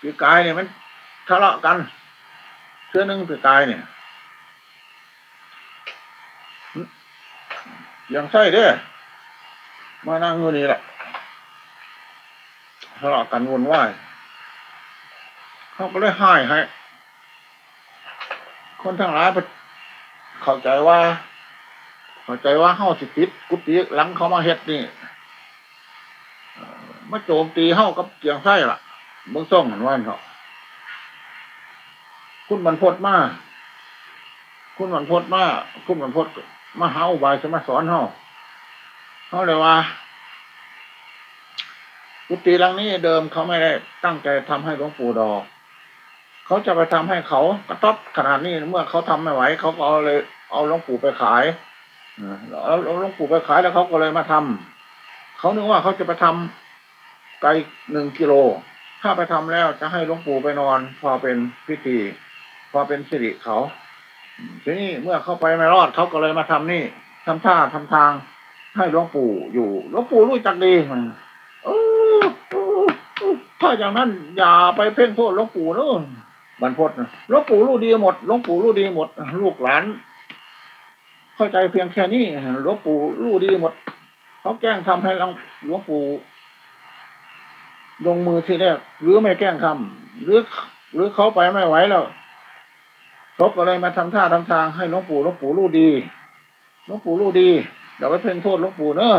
ปีกายเนี่ยมันทะเลาะกันเชื่อนึงปีกายเนี่ยยังใช่เด้มานั่งอยู่นี่แหละทะเลาะกันวนว่ายเขาก็เลยให้ให้ คนทั้งหลายเข้าใจว่าเข้าใจว่าเฮาสิติดกุฏิหลังเขามาเฮ็ดนี่มาโจมตีเฮากับเกียงไส้ล่ะ บื้องส่งหันวันเถอะคุณบรรพตมาคุณบรรพตมาคุณบรรพตมาหาอุบายจะมาสอนเฮาเขาเลยว่ากุฏิหลังนี้เดิมเขาไม่ได้ตั้งใจทำให้หลวงปู่ดอก เขาจะไปทำให้เขากระต๊อบขนาดนี้เมื่อเขาทำไม่ไหวเขาก็เอาเลย เอาหลวงปู่ไปขายเอาหลวงปู่ไปขายแล้วเขาก็เลยมาทำเขานึกว่าเขาจะไปทำไกลหนึ่งกิโล ถ้าไปทำแล้วจะให้หลวงปู่ไปนอน พอเป็นพิธี พอเป็นสิริเขาทีนี้เมื่อเข้าไปไม่รอดเขาก็เลยมาทำนี่ทำท่าทำทาง ให้หลวงปู่อยู่หลวงปู่รู้จักดีมันถ้าอย่างนั้นอย่าไปเพ่งโทษหลวงปู่นู่นบรรพตหลวงปู่รู้ดีหมดหลวงปู่รู้ดีหมด ลูกหลาน เข้าใจเพียงแค่นี้หลวงปู่รู้ดีหมดเขาแกล้งทำให้หลวงปู่ ลงมือทีแรกหรือไม่แกล้งทำหรือ หรือเขาไปไม่ไหวแล้วเขาก็เลยมาทำท่าทำทางให้หลวงปู่หลวงปู่รู้ดีหลวงปู่รู้ดีเดี๋ยวไปเพ่งโทษหลวงปู่เนอะ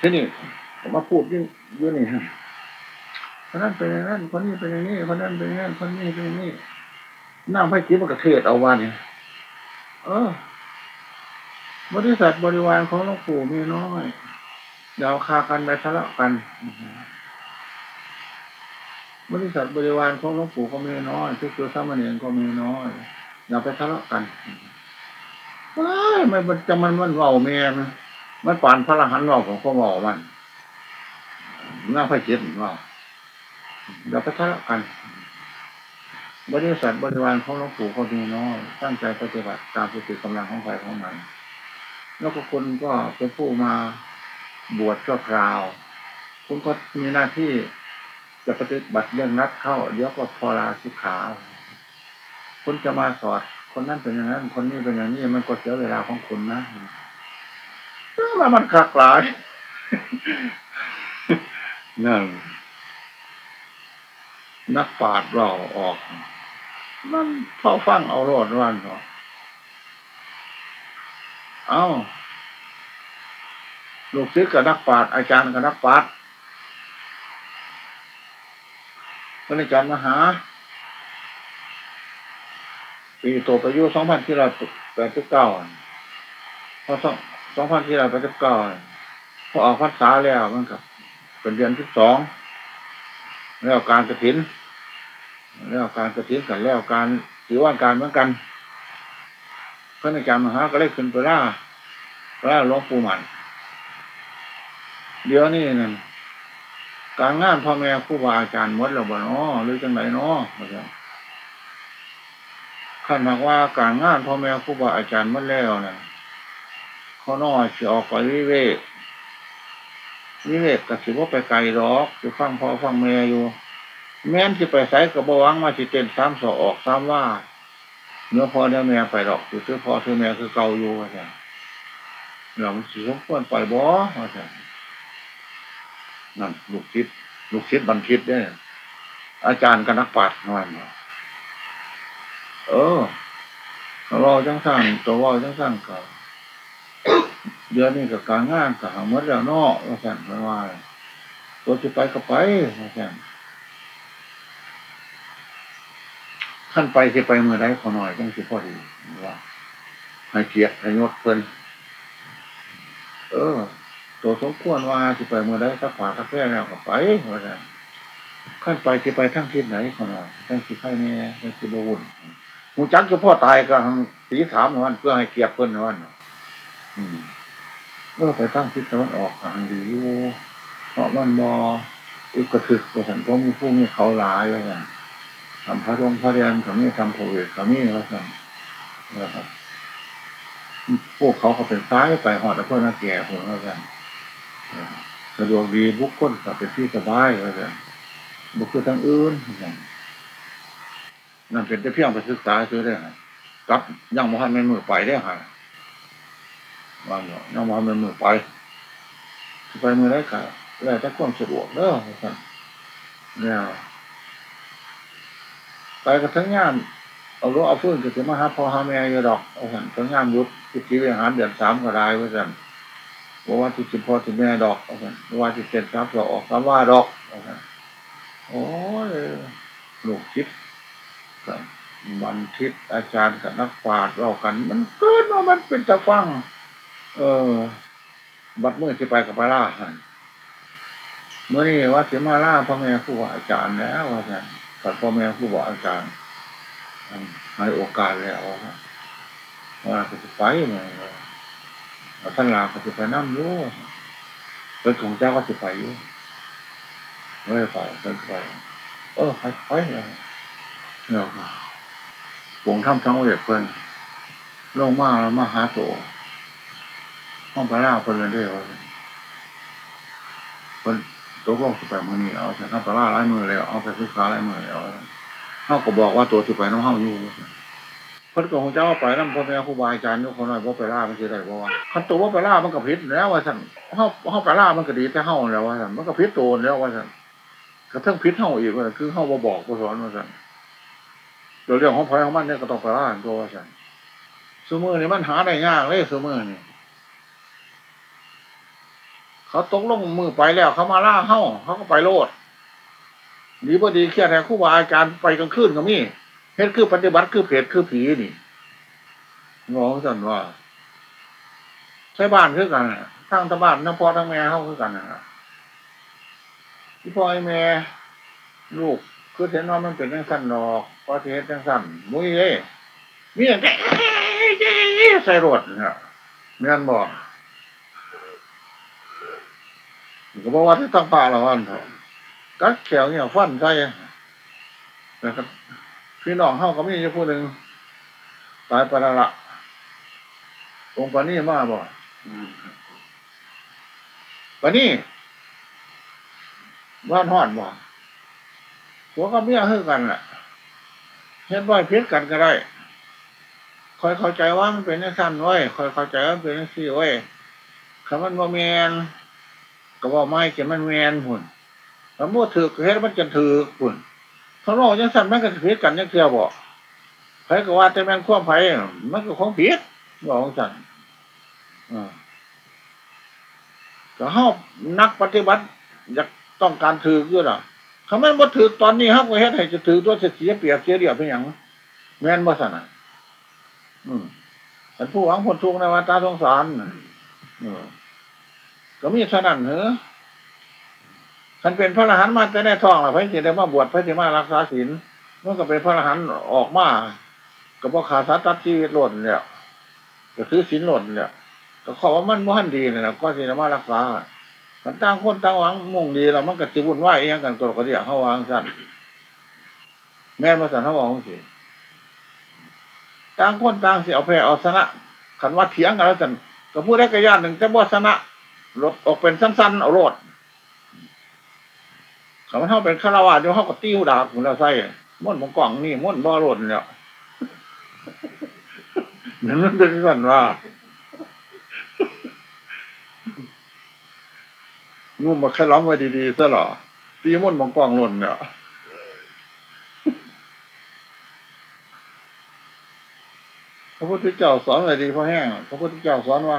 ทีนี้ผมมาพูดยิ่งเยอะนี่ฮะคนนั้นเป็นอย่างนั้นคนนี้เป็นอย่างนี้คนนั้นเป็นอย่างนั้นคนนี้เป็นอย่างนี้นั่งไพ่คิดมันกระเทศเอาวันเนี่ยเออบริษัทบริวารของหลวงปู่มีน้อย เดี๋ยวคากันไปทะเลาะกันบริษัทบริวารของหลวงปู่ก็มีน้อยทุกตัวสามเณรก็มีน้อยเดี๋ยวไปทะเลาะกันว้ายมันจะมันมันเว่าเมียมันมันปานพระรหันต์เว่าของพ่อหมอมันน่าไพ่คิดว่าเราไปทะเลาะกัน บริษัทบริวารของหลวงปู่ก็มีน้อยตั้งใจปฏิบัติตามสติกำลังของใครของมันแล้วก็คนก็เป็นผู้มา บวชชั่วคราว คุณก็มีหน้าที่จะปฏิบัติเรื่องนัดเข้าเดี๋ยวก็พอลาสิขาคุณจะมาสอด คนนั้นเป็นอย่างนั้น คนนี้เป็นอย่างนี้มันก็เสียเวลาของคุณนะมันมันขักหลายนั่นนักปราดเราออก มันพอฟังเอาโรดวันเนาะเอา ลูกศิษย์กับนักปราดอาจารย์กับนักปราดพระอาจารย์มหาปีโตประยุสองพันที่เราแปดสิบเก้าพอสองสองพันที่เราแปดสิบเก้าพอออกพรรษาแล้วมันกับเป็นเดือนที่สองแล้วการกระถิน แล้วการกระถินกันแล้วการถือว่าการเหมือนกันพระอาจารย์มหาก็เลยขึ้นไปล่าล่าหลวงปู่มัน เดี๋ยวนี้นั่นการงานพ่อแม่ครูบาอาจารย์มดเราบ่เนาะหรือจังไหนเนาะขั้นหากว่าการงานพ่อแม่ครูบาอาจารย์มดแล้วนะเขาน้อยจะออกไปวิเวกวิเวกกับสิว่าไปไกลหรอกจะฟังพ่อฟังแม่อยู่ แม่นที่ไปใส่กับบวังมาสิเต้นซ้ำสอออกซ้ำว่าเนื้อพ่อเนื้อแม่ไปหรอกคือซื้อพ่อซื้อแม่คือเก่าอยู่ว่าใช่หลังสิสมควรปล่อยบ่ว่าใช่ นั่นลูกศิษย์ลูกศิษย์บันทิตเนี่ยอาจารย์กับนักปราชญ์นั่นเออรอจังสั่งตัวว่าจังสั่งกับเดือนนี้กับการงานกับหาเมื่อแล้วนอกว่าสั่งไม่ว่าตัวจะไปก็ไปว่าสั่งขั้นไปที่ไปเมื่อไรขอหน่อยจังสิพอดีว่าให้เกียรติให้ยศเพิ่นเออ ตัวสมควรว่าที่ไปเมื่อไรสักฝาสักแค่แล้วก็ไปว่าสั่งขั้นไปที่ไปทั้งที่ไหนขอหน่อยทั้งที่ไข่เนี่ยทั้งที่บวุ่นหูจักจะพ่อตายก็สีถามวันเพื่อให้เกียรติเพิ่นวันอืมเมื่อไปตั้งทิศตะวันออกห่างดีอยู่เพราะมันบออุกถึกกระสันก็มีผู้มีเขาหลายว่าสั่งทำพระรงพระเรียนเขามีทำโพเวทเขามีว่าสั่งนะครับพวกเขาเขาเป็นซ้ายไปหอดแล้วพวกนักแก่ผมว่าสั่ง สะดวกดีบุคคลกับเป็นที่สบายว่าสั่งบุคือทางอื่นนั่นเป็นแต่เพียงไปศึกษาซื้อได้ไงกับยังมหันเป็นมือไปได้ไงวางอยู่ยังมหันเป็นมือไปไปมือได้ค่ะแล้วแต่ความสะดวกเด้อท่านเนี่ยไปกับทั้งงานเอาลูกเอาฟื้นก็จะมาหาพ่อหาแม่อยู่ดอกเอาสั่นทั้งงานยุบทิศวิหารเดือนสามก็ได้ว่าสั่น ว่าที่สิพ่อที่แม่ดอกกันว่าที่เจ็ดสามก็ออกคำว่าดอกโอ้ยลูกคิดกับบันทิตอาจารย์กับนักปราชญ์เรากัน มันเกินว่ามันเป็นตะฟัง เออ บัดเมื่อที่ไปกับพระราหันเมื่อนี้ว่าเสียมาล่าพ่อแม่ครูบาอาจารย์แล้วว่าไงกับพ่อแม่ครูบาอาจารย์ให้โอกาสแล้วว่าจะไปไง ท่านลาก็จะไปนั่งอยู่เป็นของเจ้าก็จะไปอยู่ไม่ไปเป็นไป เออไปไปเลยเนาะวงถ้ำทั้งเวทเพิ่นลงมามาหาโตห้องพระราเพิ่นเลยได้ว่าเพิ่นตัวพวกสิไปมือนี้เอาแต่ข้าพระราไล่มือแล้วเอาไปศึกษาไล่มือแล้วเขาก็บอกว่าตัวสิไปน้องเฮาอยู่ พิ่นก็คงจะเอาไปนั่นพ่อแม่ครูบาอาจารย์ทุกคนเลยว่าไปล่ามันจะได้บ่ว่าคันตัวว่าไปล่ามันก็ผิดแล้วว่าสั่นเฮาเฮาไปล่ามันก็ดีแต่เฮาแล้วว่าสั่นมันก็ผิดตัวแล้วว่าสั่นกระทั่งผิดเฮาอีกว่าคือเฮาบ่บอกบ่สอนว่าสั่นเดี๋ยเรื่องของพอยของมันเนี่ยก็ต้องไปล่าตัวว่าสั่นสมือนี่มันหาได้ยากเลยสมือนี่เขาตกลงมือไปแล้วเขามาล่าเฮ้าเขาก็ไปโลดดีพอดีเครียดแทนคู่บาอาจารย์ไปกลางคืนก็มี เฮ็ดคือปฏิบัติคือเพจคือผีนี่งงสันว่า ใช้บ้านคือกันทั้งตะบ้านน้ำพ่อทั้งแม่เข้าคือกันนะที่พ่อไอ้แม่ลูกคือเห็นว่ามันเป็นจังสั้นดอกพอเทศจังสั้นมุ้ยเอ้มีอย่างแก่ใส่รถเนี่ยเมียนบอกก็บอกว่าที่ตั้งป่าละวันเถอะกัดแขวเนี่ยฟันใส่แล้วก็ พี่น้องเข้าก็มีอยู่ผู้หนึ่งตายไปล้วละองค์ปานี่มาบ่ปานี่บ้านหอดบ่หัวก็เมียเฮือกันแหละเห็นบ่อยเพี้ยนกันก็ได้คอยเข้าใจว่ามันเป็นนักสั้นไว้คอยเข้าใจว่าเป็นนักสี่ไว้คำมันว่าแมนก็ว่าไม่เขียนมันแมนหุ่นแล้วมั่วถือเฮ็ดมันจะถือหุ่น เขาโลกยังสั้นมันก็เพี้ยนกันยังเที่ยวบอกไผก็ว่าแต่แมนควมไผมันก็ของเพี้ยนบอกของสั้นอ่าก็ห้านักปฏิบัติอยากต้องการถือด้วยหรอคำนั้นบ่ถือตอนนี้ครับก็เฮ็ดให้จะถือตัวเสียเปรียบเสียเดียวเป็นอย่างแม่นบ่สนะอืมแต่ผู้หวังผลทุกในวัฏสงสารอืมก็มีเท่นั้นเหรอ คันเป็นพระอรหันต์มาแต่ในท้องล่ะพระสิได้มาบวชพระสิมารักษาศีลมันก็เป็นพระอรหันต์ออกมาก็บ่ขาดสาตัดชีวิตหล่นเนี่ยก็ซื้อศีลหล่นเนี่ยก็ขอว่ามันมั่นดีนะก็สิได้มารักษามันต่างคนต่างหวังมุ่งดีเรามันก็สิบุญไหวเองกันตัวก็เดียวเขาวางสั่นแม่มาสั่นเขาบอกสิต่างคนต่างสิเอาแพ้เอาชนะขันว่าเถียงกันแล้วสั่นก็พูดได้กระยานหนึ่งจะบ่ชนะรถออกเป็นสั้นๆเอารถ เขามันเท่าเป็นคาราวาสเดี๋ยเขาก็ติ้วดาบของเราใส่ม้วนมงกล่องนี่ม้วนบ่อรถเนี่ยนั่นมันเป็นก่นว่างูมาแค่ล้อมไว้ดีๆซะหรอตีม้วนมงกล่องหล่นเนี่ยพระพุทธเจ้าสอนอะไรดีพอแห้งพระพุทธเจ้าสอนว่า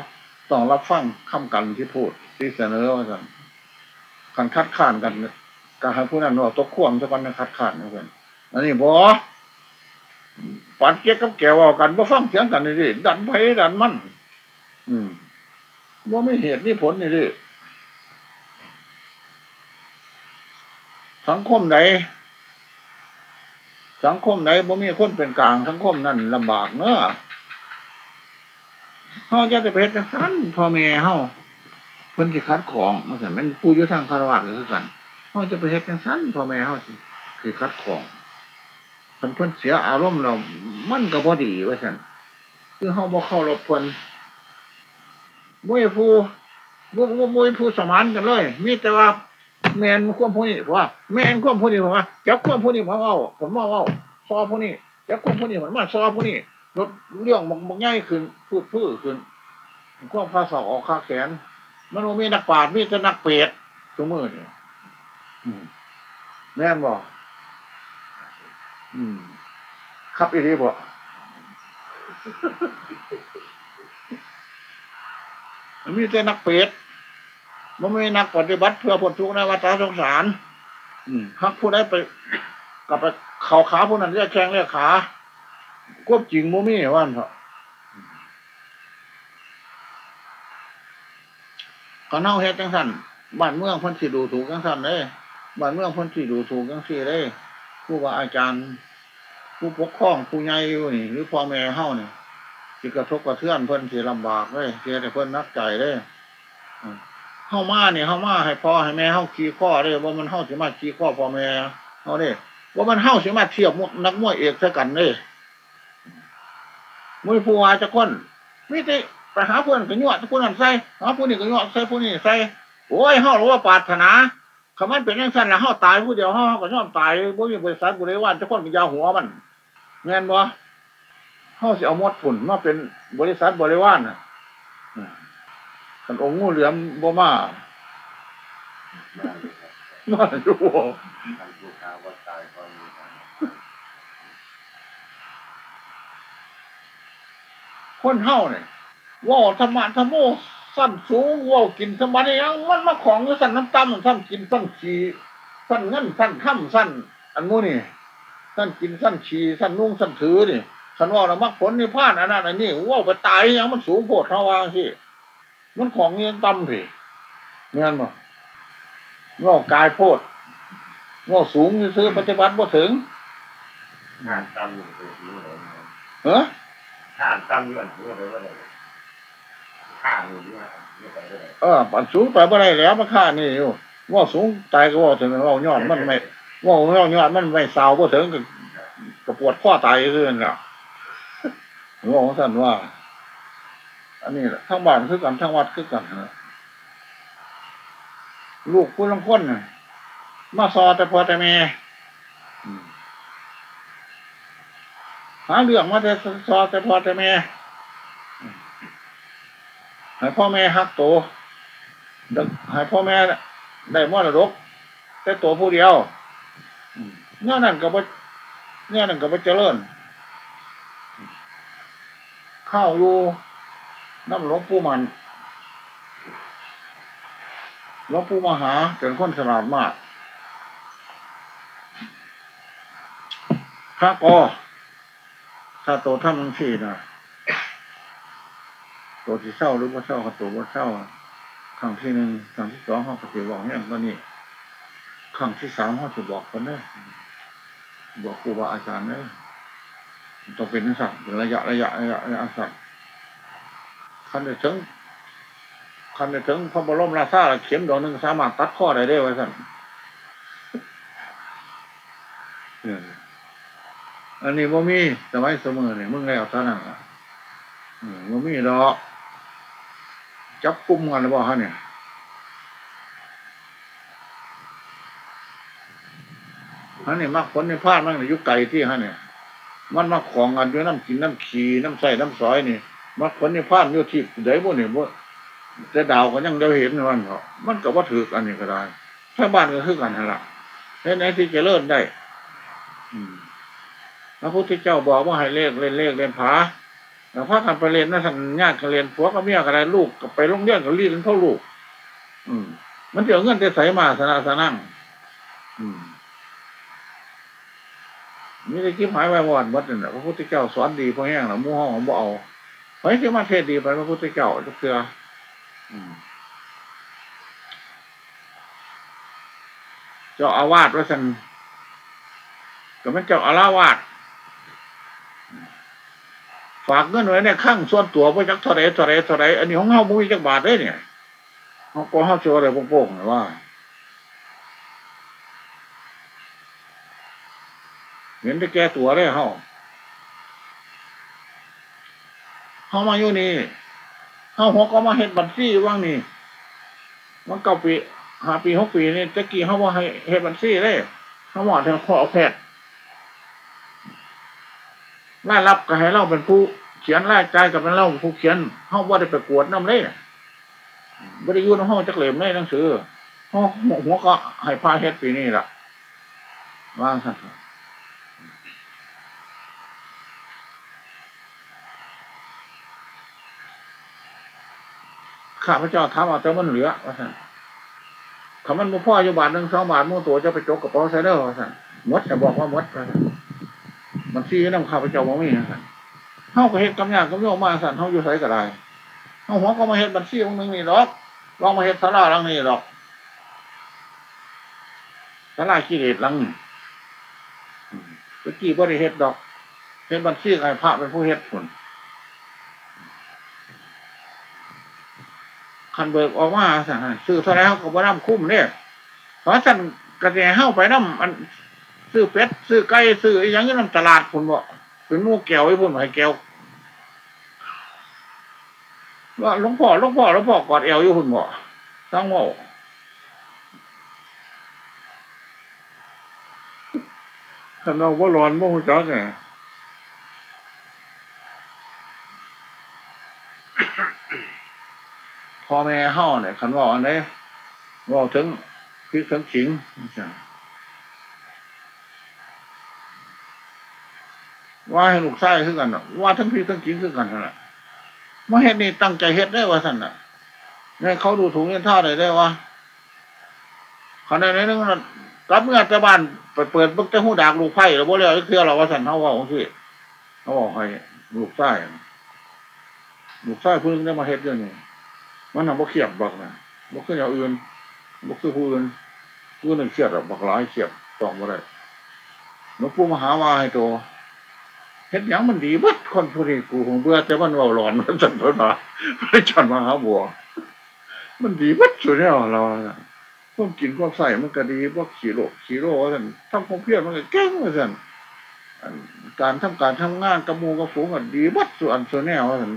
ต้องรับฟังคำกันที่พูดที่เสนอว่าสั่นกันคัดค้านกัน การให้ผู้นั้นว่าตกข่วมจะกันคัดค้านนะเพื่อนอันนี้บอปัดเก๊กกับแกว่ากันว่าฟังเสียงกันนี่ดิดันไปดันมันอืมว่าไม่เหตุนี่ผลนี่ดิสังคมไหนสังคมไหนบ่มีคนเป็นกลางสังคมนั่นลำบากเนอะเขาจะจะเป็นสั้นพ่อแม่เขาเพิ่นสิคัดของมาสั่นมันผู้ยุทางคารวะคือกัน เขาจะไปเฮ็ดจังสั้นพ่อแม่เขาสิคือคัดของเพิ่นเพิ่นเสียอารมณ์เรา มันก็พอดีว่าสันคือเขาบ่เข้ารบเพิ่นมวยผู้มวยมวยผู้สมานกันเลย มีแต่ว่า แมนควบผู้นี้ว่า แมนควบผู้นี้ผมว่าจับควบผู้นี้ผมเอาผมว่าเอาซอผู้นี้จับควบผู้นี้ผมมาซอผู้นี้ลดเรื่องมันมันง่ายขึ้นพูดพื้ขึ้นควบภาษาออกข้าแขน มันมีนักปราชญ์มีแต่นักเปรตตัวมือเนี่ย แม่นบอกอืมครับอีทีบอกมีแต่นักเปรตมันไม่นักปฏิบัติเพื่อผลทุกข์ในวัฏสงสารอืมฮักผู้ใดไปกลับไปเข่าขาผู้นั้นเรียกแข้งเรียกขาควบจริงโมมี่ว่านเถอะก็เน่าเฮ็ดจังสันบ้านเมืองพ้นสีดูถูกจังสันเลย บ้านเมืองพ้นสีดูถูกจังสี่เลยผู้ว่าอาจารย์ ผู้ปกครองผู้ใหญ่อยู่นี่ หรือพ่อแม่เฮานี่สิกระทบกระเทือนเพิ่นสิลำบากเลยเสียแต่เพิ่นนักใจเลยเฮามาเนี่ยเฮามาให้พ่อให้แม่เฮาขี่ข้อเลยว่ามันเฮาสิมาขี่ข้อพ่อแม่เฮาเนี่ยว่ามันเฮาสิมาเทียบนักมวยเอกซะกันเลยมวยผู้ว่าจะคนไม่ได้ไปหาเพื่อนก็ยั่วผู้นั้นใส่หาผู้นี้ก็ยั่วใส่ผู้นี้ใส่โอ้ยเฮารู้ว่าปาถนา คำมันเป็นอย่างสั้นแล้วเฮาตายผู้เดียวเฮาก็ยอมตายบ่มีบริษัทบริวารจะคนก็ยาหัวมันแม่นบ่เฮาสิเอาหมดผุ่นมาเป็นบริษัทบริวารน่ะคันองค์งูเหลือมบ่มามาอยู่คนเฮาเนี่ยว่าธรรมะธรรมโม สั้นสูงว่ากินธรรมะนี่ยังมันมาของสั้นน้ำตาลสั้นกินสั้นขี่สั้นเงินสั้นข้ามสั้นอันนู้นี่สั้นกินสั้นขี่สั้นนุ่งสั้นถือนี่ขันว่าเรามักผลนี่พลาดอันนั้นอันนี้ว่าไปตายยังมันสูงโพดเท่าวางสิมันของเงี้ยต่ำสิเงี้ยมั้งงอกายโพดงอสูงซื้อปฏิบัติบ่ถึงห่านตำอยู่ตรงนี้เลยเฮ้อห่านตำอยู่อันนี้เลยว่าเล ยห่าอยู่นี่มไปเลยเออปันสูงไปบ่ได้แล้วมาค่านี่อยู่ว่าสูงตายก็ว่าถึงว่ายอดมันไม่ว่าย่อยอดมันไม่สาวบ่ถึงก็ก็ปวดข้อตายคือกันล่ะว่าของท่านว่า อันนี้แหละทั้งบ้านคือกันทั้งวัดคือกันนะลูกผู้ลังคนน่ะมาซอแต่พอแต่แม่อืมหาเรื่องมาแต่ซอแต่พอแต่แม่ ให้พ่อแม่ฮักโตให้พ่อแม่ได้มรดกแต่ตัวผู้เดียวเนี่ยนั่นกับว่าเนี่ยนั่นกับว่าเจริญข้าวอยู่น้ำหลวงปู่มันหลวงปู่มหาเป็นคนฉลาดมากพระกอถ้าโตทำมังสี่นะ ตัวที่เศร้าหรือว่าเศร้ากับตัวว่าเศร้าครั้งที่หนึ่งครั้งที่สองเขาก็จะบอกเนี่ยตอนนี้ครั้งที่สามเขาจะบอกคนเนี่บอกครูบาอาจารย์เนี่ยต้องเป็นสัตว์เป็นระยะระยะระยะระยะสัตว์คันได้ถึงคันได้ถึงพระบรมราชาเข็มดอกหนึ่งสามารถตัดข้อได้ได้ไว้สั่นอันนี้ว่ามีสมัยเสมอเนี่ยมึงแล้วเท่านั้นอะว่ามีดอก จับกุมกันหรือเปล่าฮะเนี่ยฮะเนี่ยมักผลในพลาดมั่งในยุคไก่ที่ฮะเนี่ย มันมาของกันด้วยน้ำกินน้ำขี่น้ำใส่น้ำซอยนี่มักผลในพลาดอยู่ที่ไหนบ่เนี่ยบ่แต่ดาวก็ยังเดียวเห็นมันเหรอมันก็ว่าถืออันนี้ก็ได้ถ้าบ้านก็คือกันละแค่ไหนที่จะเลิ่นได้พระพุทธเจ้าบอกว่าให้เลขเล่นเลขเล่นผา แต่พระกันไปเรียนนั่นสัญญากันเรียนผัวกับเมียกันอะไรลูกกับไปโรงเรียนกับรีดกันเท่าลูก อืม มันเดี๋ยวเงินจะใส่มาสนาสนั่งอืมนี่ได้คิดหายไว้วอนวัดเนี่ยพระพุทธเจ้าสอนดีพอแห้งแล้วมู่ห้องของบ่เอาเฮ้ยที่มาเทศดีไปพระพุทธเจ้าทุกเทือเจ้าอาวาสว่าสันก็มันเจ้าอาวาส ฝากเงินไว้เนี่ยข้างส่วนตัวไปจักเท่าไรเท่าไรเท่าไรอันนี้ของเฮามุ้ยจักบาทได้เนี่ยเขาก็เฮาโชว์อะไรโป่งๆว่าเห็นได้แก่ตัวเลยเฮาเฮามาอยู่นี่เฮาหัวก็มาเห็นบัญชีว่างนี่มันเก้าปีห้าปีหกปีนี่ตะกี้เขาว่าให้เฮ็ดบัญชีเลยเขาบอกทางขอแพทย์ รายรับก็ให้เราเป็นผู้เขียนรายจ่ายกับเป็นเราเป็นผู้เขียนเขาว่าได้ไปกวดน้ำเลยบริยูนห้องจักเหลมในหนังสือห้องหัวก็ให้พาเฮ็ดปีนี้ล่ะว่างสักข้าพเจ้าถามเอาแต่มันเหลือว่าสั่นคำมันมุพ่ออยู่บาทหนึ่งสองบาทมู่ตัวจะไปจกกระเป๋าไซเดอว่าสั่นมดจะบอกว่ามดว่าสั่น มันซีน้ำข้าพเจ้าว่มีนะสั่นเฮาก็เฮ็ดกำยากกำโยมาสั่นเฮาอยู่ไสก็ได้เฮาหัวก็มาเฮ็ดบัญชีของมึงนี่หรอกลองมาเฮ็ดสาราหลังนี้หรอกสาราขี้เหร่หลังตะกี้บ่ได้เฮ็ดดอกเฮ็ดบัญชีให้พระเป็นผู้เฮ็ดผลคันเบิกออกมาสั่งซื้อเท่าไรเขาก็บ่น้ำคุ้มเนี่ยเพราะสั่นกระแสเข้าไปน้ำอัน ซื้อเป็ดซื้อไก่ซื้ออหยังนี้น้ำตลาดพุ่นบ่เป็นมูแก้วไอ้พุ่นให้แก้วว่าหลวงพ่อหลวงพ่อหลวงพ่อกอดเอวอยู่พุ่นบ่ตั้งว่าคันเราว่าร้อนบ่ฮู้จักไงพ่อแม่เฮาเนี่ยคันว่าอันไหนว่าถึงพริกถึงขิง ว่าให้ลูกไส้ขึ้นกันว่าทั้งพริกทั้งขิงขึ้นกันนั่นแหละมาเฮ็ดนี่ตั้งใจเฮ็ดได้ว่าสั่นน่ะเนี่ยเขาดูถูกเงินท่าได้ได้ว่าขณะนี้นึงกลับเมื่อจะบ้านไปเปิดบึกจะหูดากลูกไผ่หรือบ่เลยเครือเราว่าสั่นเขาว่าของพี่เขาบอกให้ลูกไส้ลูกไส้พิ่งได้มาเฮ็ดเรื่องนี้มันทำบ่เขียบบักนะบ่คืออย่างอื่นบ่คือผู้อื่นผู้หนึ่งเขียบบักหลายเขียบต้องบ่ได้หลวงปู่มหาวาให้โต เฮ็ดหยังมันดีบัดคนผู้นี้กูคงเบื่อแต่มันเว้าหลอนมันสั่นเพิ่นว่าไปจอนมาหาบัวมันดีบัดสุดแล้วเราพวกกินพวกใส่มันก็ดีพวกขี่โลกขี่โลว่าซั่นทำความเพียรมันก็เก่งว่าซั่นการทำการทำงานกับหมู่กับฝูงก็ดีบัดส่วนส่วนแนวว่าซั่น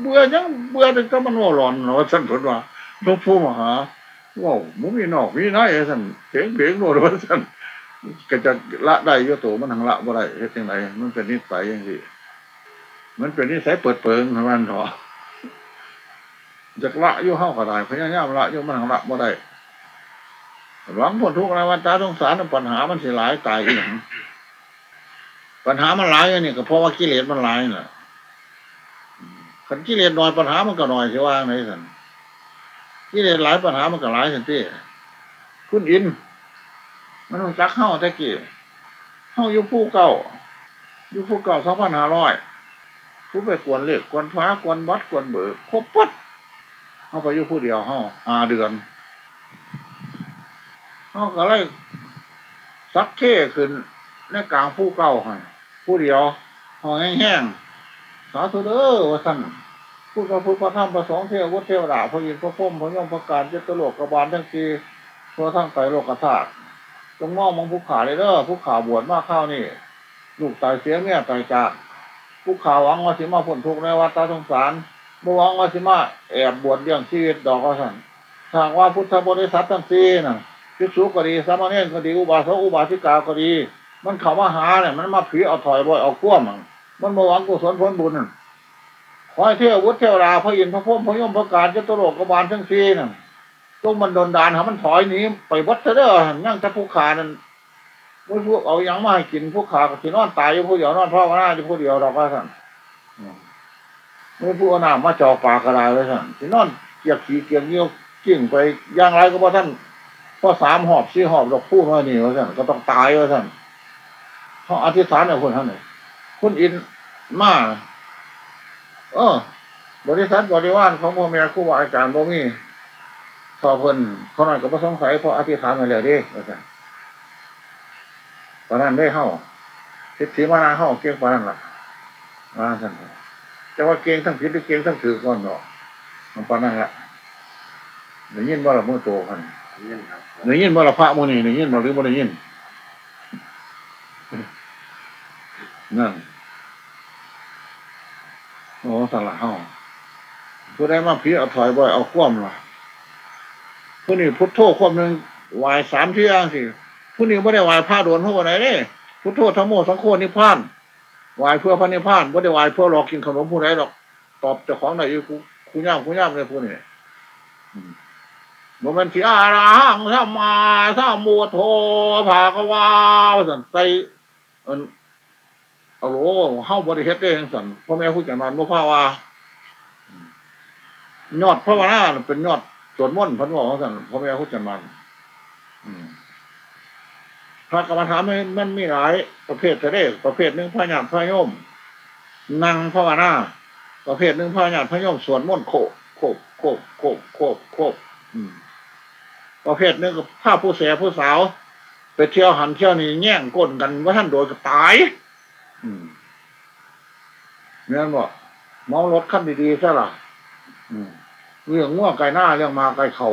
เบื่อยังเบื่อถึงก็มันว่าร้อนเนาะท่นพูดว่าหลวงปู่มหาว้าวมุมีนอกมีน้อยท่นเพียงเพียงโน่นว่าท่น ก็จะละได้ยโตมันทางละบ่ได้เฮ็ดยังไงมันเป็นนิสัยอย่างที่มันเป็นนิสัยเปิดเปิงของมันเถอจากละยู่ห้าก็ได้พยายามละยู่มันทางละบ่ได้หวังพ้นทุกข์ในวันตาสงสารปัญหามันสิหลายตายอีหยังปัญหามันหลายอย่างนี้ก็เพราะว่ากิเลสมันหลายน่ะขันกิเลสน้อยปัญหามันก็น้อยใช่ว่าไหนสันกิเลสหลายปัญหามันก็หลายสันที่คุณอิน มันต้องจักเข้าต่กี่เข้ายู่ผู้เก่ายู่ผู้เก่าสองพันห้าร้อยผู้ไปกวนเล็กกวนฟ้ากวนวัดกวนเบิกครบปัดเข้าไปยู่ผู้เดียวเข้าห้าเดือนเข้าก็เลยซักเท่ขึ้นในกลางผู้เก่าให้ผู้เดียวห้องแห้งๆสาธุเด้อว่าสั่นพูดพระพุทธพระธรรมพระสงฆ์เทวเทวดาพระอินทร์พระพุทธพระยมพระการเจตโลกกบาลทั้งสี่ทั่วทั้งไตรโลกธาตุ จงมองมองผู้ขาเลยเด้อผู้ขาบวชมากข้าวนี่ลูกตายเสียเมียตายจากผู้ขาหวังว่าสิมาผลทุกข์ในวัฏสงสารบ่หวังว่าสิมาแอบบวชเลี้ยงชีวิตดอกว่าสั่นทางว่าพุทธบริษัททั้งสี่น่ะภิกษุก็ดีสามเณรก็ดีอุบาสกอุบาสิกาก็ดี มันเข้ามาหาเนี่ยมันมาผีเอาถอยบ่อยเอาขั้วมันมันมาหวังกุศลผลบุญขอให้เทววุฒิเทวราพระอินทร์พระพุทธพระยมพระการเจตุโลกกบาลทั้งสี่น่ะ ต้องมันโดนดานหามันถอยหนีไปวัดเถอะเด้อนั่งแต่ผู้ขานั่นไม่พวกเอายังมาให้กินผู้ขากับที่นอนตายอยู่ผู้เดียวนอนพ่อก็น่าจะผู้เดียวดอกว่าสั่นไม่พูดเอาหนามาจ่อปากกระไรไว้สั่นที่นอนเกียกขี้เกียกเงี้ยวกิ่งไปย่างไรก็บ่ท่านพอสามหอบสี่หอบดอกพูดว่านี่ว่าสั่นก็ต้องตายว่าสั่นเขาอธิษฐานเอาคนท่านไหนคุณอินมาเออบริษัทบริวารของพ่อแม่ครูบาอาจารย์บ่มี สอบเพิ่นเขาหน่อยก็บ่สงสัยเพราะอธิษฐานมาแล้วเด้ว่าซั่นตอนนั้นได้เข้าทิศสีมานาเข้าเก่งปานนั้นล่ะว่าซั่นแต่ว่าเก่งทั้งผิดหรือเก่งทั้งถือก่อนเนาะมันปานนั้นละได้ยินว่าละมือโตกันนี่ครับได้ยินว่าละพระมื้อนี้ได้ยินบ่หรือบ่ได้ยินนั่นโอ้สละเฮาผู้ใดมาผีเอาถอยบ่อยเอาคว่ำล่ะ ผู้นี้พุทโธควบหนึ่งไหวสามเที่ยงสิผู้นี้ไม่ได้ไหวผ้าโดนเพราะว่าไหนเนี่ยพุทโธธรรมโมสังโฆนิพพานไหวเพื่อพระนิพพานไม่ได้ไหวเพื่อรอกินขนมผู้ใดหรอก ตอบเจ้าของไหนอยู่กูกูย่ามกูย่ามเลยผู้นี้โมเมนต์ที่อาราหังสัมมาสัมมุทโธภาควาสันใส่อันเอาโหเฮ้าบริเฮ็ดได้ทั้งสันพ่อแม่ผู้จัดการบ่พาว่า ยอดพระวนาเป็นยอด วดมนต์พันบอกของสันพ่อแม่ผู้จัดการพระกรรมฐานมันมีหลายประเภทแต่เด้ประเภทหนึ่งพระญาติพระโยมนั่งภาวนาประเภทหนึ่งพระญาติพระโยมสวดมนต์โคบโคบโคบโคโคโคอืมประเภทหนึ่งกับผ้าผู้เสียผู้สาว ไปเที่ยวหันเที่ยวนี่แย่งก้นกันว่าท่านโดยก็ตายอืมเนี่ยบอกเมารถขั้นดีๆซะล่ะอืม เรื่องง่วงไก่หน้าเรื่องมาไก่เข่า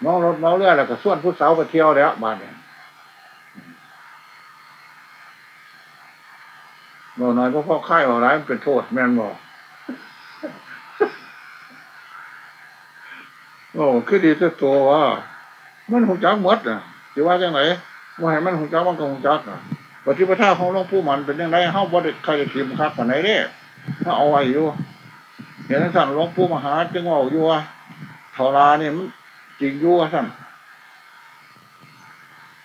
เมารถเมาเรือแล้วก็ส่วนผู้สาวไปเที่ยวแล้วบ้านเนี่ยบอกหน่อยเพราะพ่อค่ายเอาร้ายเป็นโทษแม่นบอกโอ้คือดีสักตัวว่า มันหงจักมดอะจะว่าจังไหนว่าให้มันหงจักมันก็หงจักอะปฏิปทาของหลวงปู่มันเป็นยังไงเฮาบ่ได้ใครจะทีมคักปานไหนเด้ ถ้าเอาไว้อยู่เห็นสั่นหลวงปู่มหาจึงว่าอยู่ว่าเทารานี่มันจริงอยู่ว่าสั่น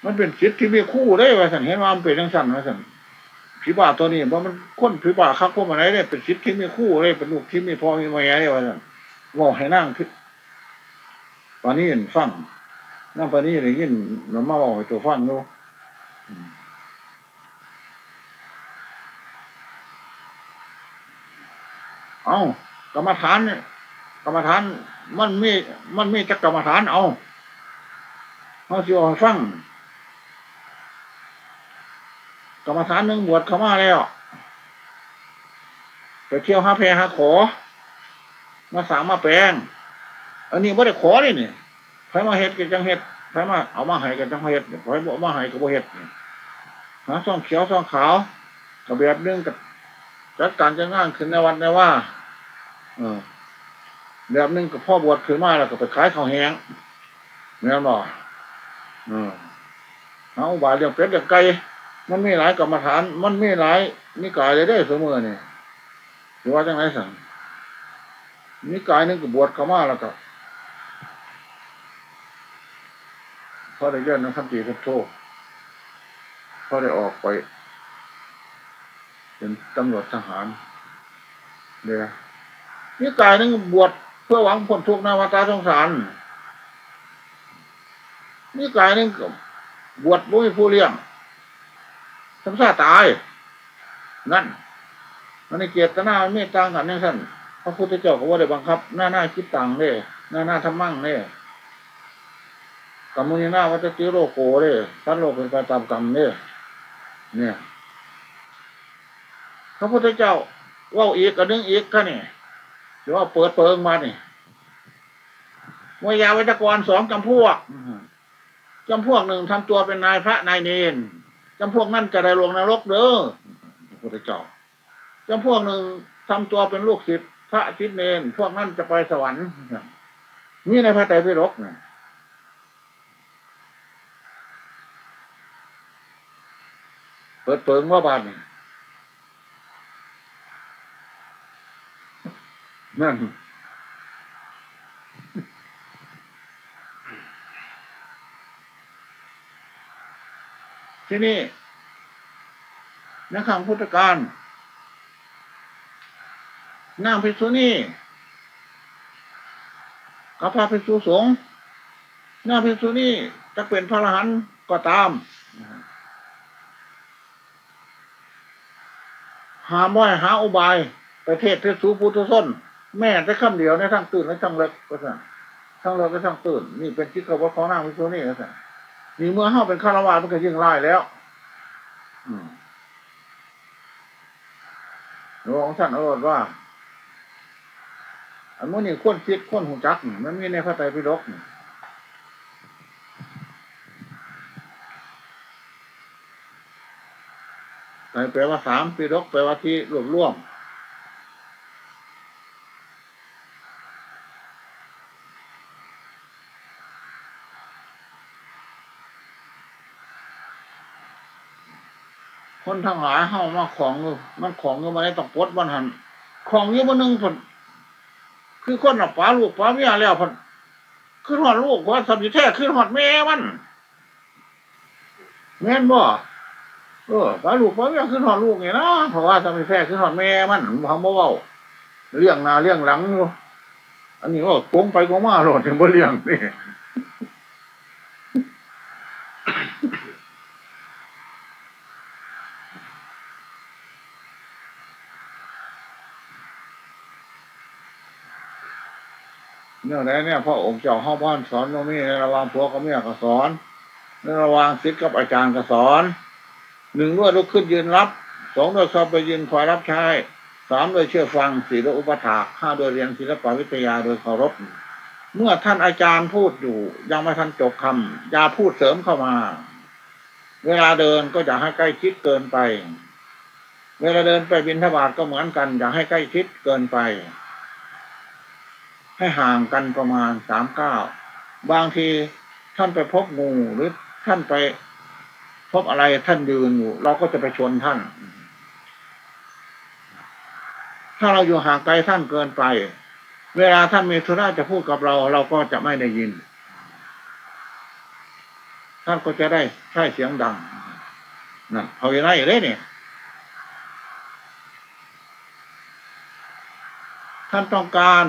มันเป็นจิตที่มีคู่ได้ว่าสั่นเห็นว่ามันเป็นจังสั่นว่าสั่นผีบาตัวนี้ว่ามันคนผีบาคักพวกมันไหนเนี่ยเป็นจิตที่มีคู่เลยเป็นลูกที่มีพ่อมีแม่เนี่ยว่าสั่นว่าให้นั่งคิดตอนนี้เห็นฟังนั่งตอนนี้ได้ยินเรามาบอกให้ตัวฟังดู เอากรรมฐานเนี่ยกรรมฐานมันมีมันมีจักกรรมฐานเอาเขาสิเอาฟังกรรมฐานหนึ่งบวชเข้ามาแล้วไปเที่ยวหาแพหาขอ มาสามมาแปลง อันนี้ไม่ได้ขอเลยนี่ใครมาเห็ดกันจังเห็ดใครมาเอามาให้กันจังเห็ดใครบอกมาให้ก็บ่เห็ดหาซ่องเขียวซ่องขาวกับแบบนึงกับจัดการจะง่ายขึ้นในวันในว่า แบบนึงกับพ่อบวชขึ้นมาแล้วก็ไปขายข้าวแห้งเนี่ยบอกเออเอาบาเลี้ยงเป็ดเลี้ยงไก่มันมีหลายกรรมฐาน มันมีหลายนิกายเลยได้เสมอเนี่ยหรือว่าจังไรสั่งนิกายนึงก็บบวชเข้ามาแล้วก็พอได้เลื่อนนักขันตีทับโชคพอได้ออกไปเป็นตำรวจทหารเดี๋ยว นิกายนึงบวชเพื่อหวังผลทุกข์นาวตาสงสารนิกายนึงบวชบุ้ยผู้เลี้ยงทำซาตาย นั่น มันในเกียรติหน้าเมตตากันนี่ท่านพระพุทธเจ้าก็ว่าได้บังคับ หน้าหน้าคิดตังเนี่ยหน้าหน้าทำมั่งเนี่ยกรรมนินาวัตติโรโกเนี่ยท่านโลกเป็นไปตามกรรมเนี่ยเนี่ย พระพุทธเจ้าว่าอีกกระดึงอีกก็เนี่ย รือว่าเปิดเปิงมาเนี่ยมวยยาวิจกรสองจำพวกจำพวกหนึ่งทำตัวเป็นนายพระนายเนนจำพวกนั่นจะได้ลงนรกเด้อพระพุทธเจ้าจำพวกหนึ่งทำตัวเป็นลูกศิษย์พระศิษย์เนนพวกนั้นจะไปสวรรค์นี่ในพระไตรปิฎกนะเปิดเปิงว่าบานนี่ นั่นที่นี่ในคำพุทธการนางพิสุนีกับพระพิสุสงฆ์นางพิสุนีจะเป็นพระอรหันต์ก็ตาม หาม้อยหาอุบาย ประเทศเทศสูพุทธส้น แม่ได้คำเดียวในทั้งตื่นและทั้งเล็กก็สั่งทั้งเล็กก็ทั้งตื่น นี่เป็นที่เขาว่าของนางพิสุนี่ก็สั่งนี่เมื่อเข้าเป็นฆราวาสมันก็ยิ่งไล่แล้วหลวงท่านอรรถว่า อันนี้นี่คนคิดคนหูจัก มันมีในพระไตรปิฎกไตรแปลว่าสามปิฎกแปลว่าที่รวบรวม คนทั้งหลายเข้ามาของอยู่มันของอยู่มาได้ต้องปดมันหันของอยู่มันนึงผลคือคนหนับป้าลูกป้าเมียแล้วผลขึ้นหอดลูกว่าสมิแท้ขึ้นหอดแม่มันแม่นบ่เออป้าลูกป้าเมียขึ้นหอดลูกไงนะเพราะว่าสมิแท้ขึ้นหอดแม่มันทำบ่เบาเรื่องนาเรื่องหลังอยู่อันนี้ก็โกงไปโกงมาหลดถึงบ่เรื่องนี่ เนี่ยไหนเนี่ยพระองค์เจ้าห้าบ้านสอนโนมีในระหว่างผัวกับเมียก็สอนในระหว่างศิษย์กับอาจารย์ก็สอนหนึ่งด้วยลุกขึ้นยืนรับสองด้วยชอบไปยืนคอยรับใช้สามด้วยเชื่อฟังสี่ด้วยอุปถากห้าด้วยเรียนศิลปวิทยาโดยเคารพ เมื่อท่านอาจารย์พูดอยู่ ยังไม่ทันจบคำอย่าพูดเสริมเข้ามา เวลาเดินก็อย่าให้ใกล้ชิดเกินไป เวลาเดินไปบินทบาทก็เหมือนกัน อย่าให้ใกล้ชิดเกินไป ให้ห่างกันประมาณสามเก้าบางทีท่านไปพบงูหรือท่านไปพบอะไรท่านยืนอยู่ เราก็จะไปชนท่าน ถ้าเราอยู่ห่างไกลท่านเกินไป เวลาท่านมีธุระจะพูดกับเรา เราก็จะไม่ได้ยิน ท่านก็จะได้ใช้เสียงดังนั่นเขาอย่างไรเลยเนี่ยท่านต้องการ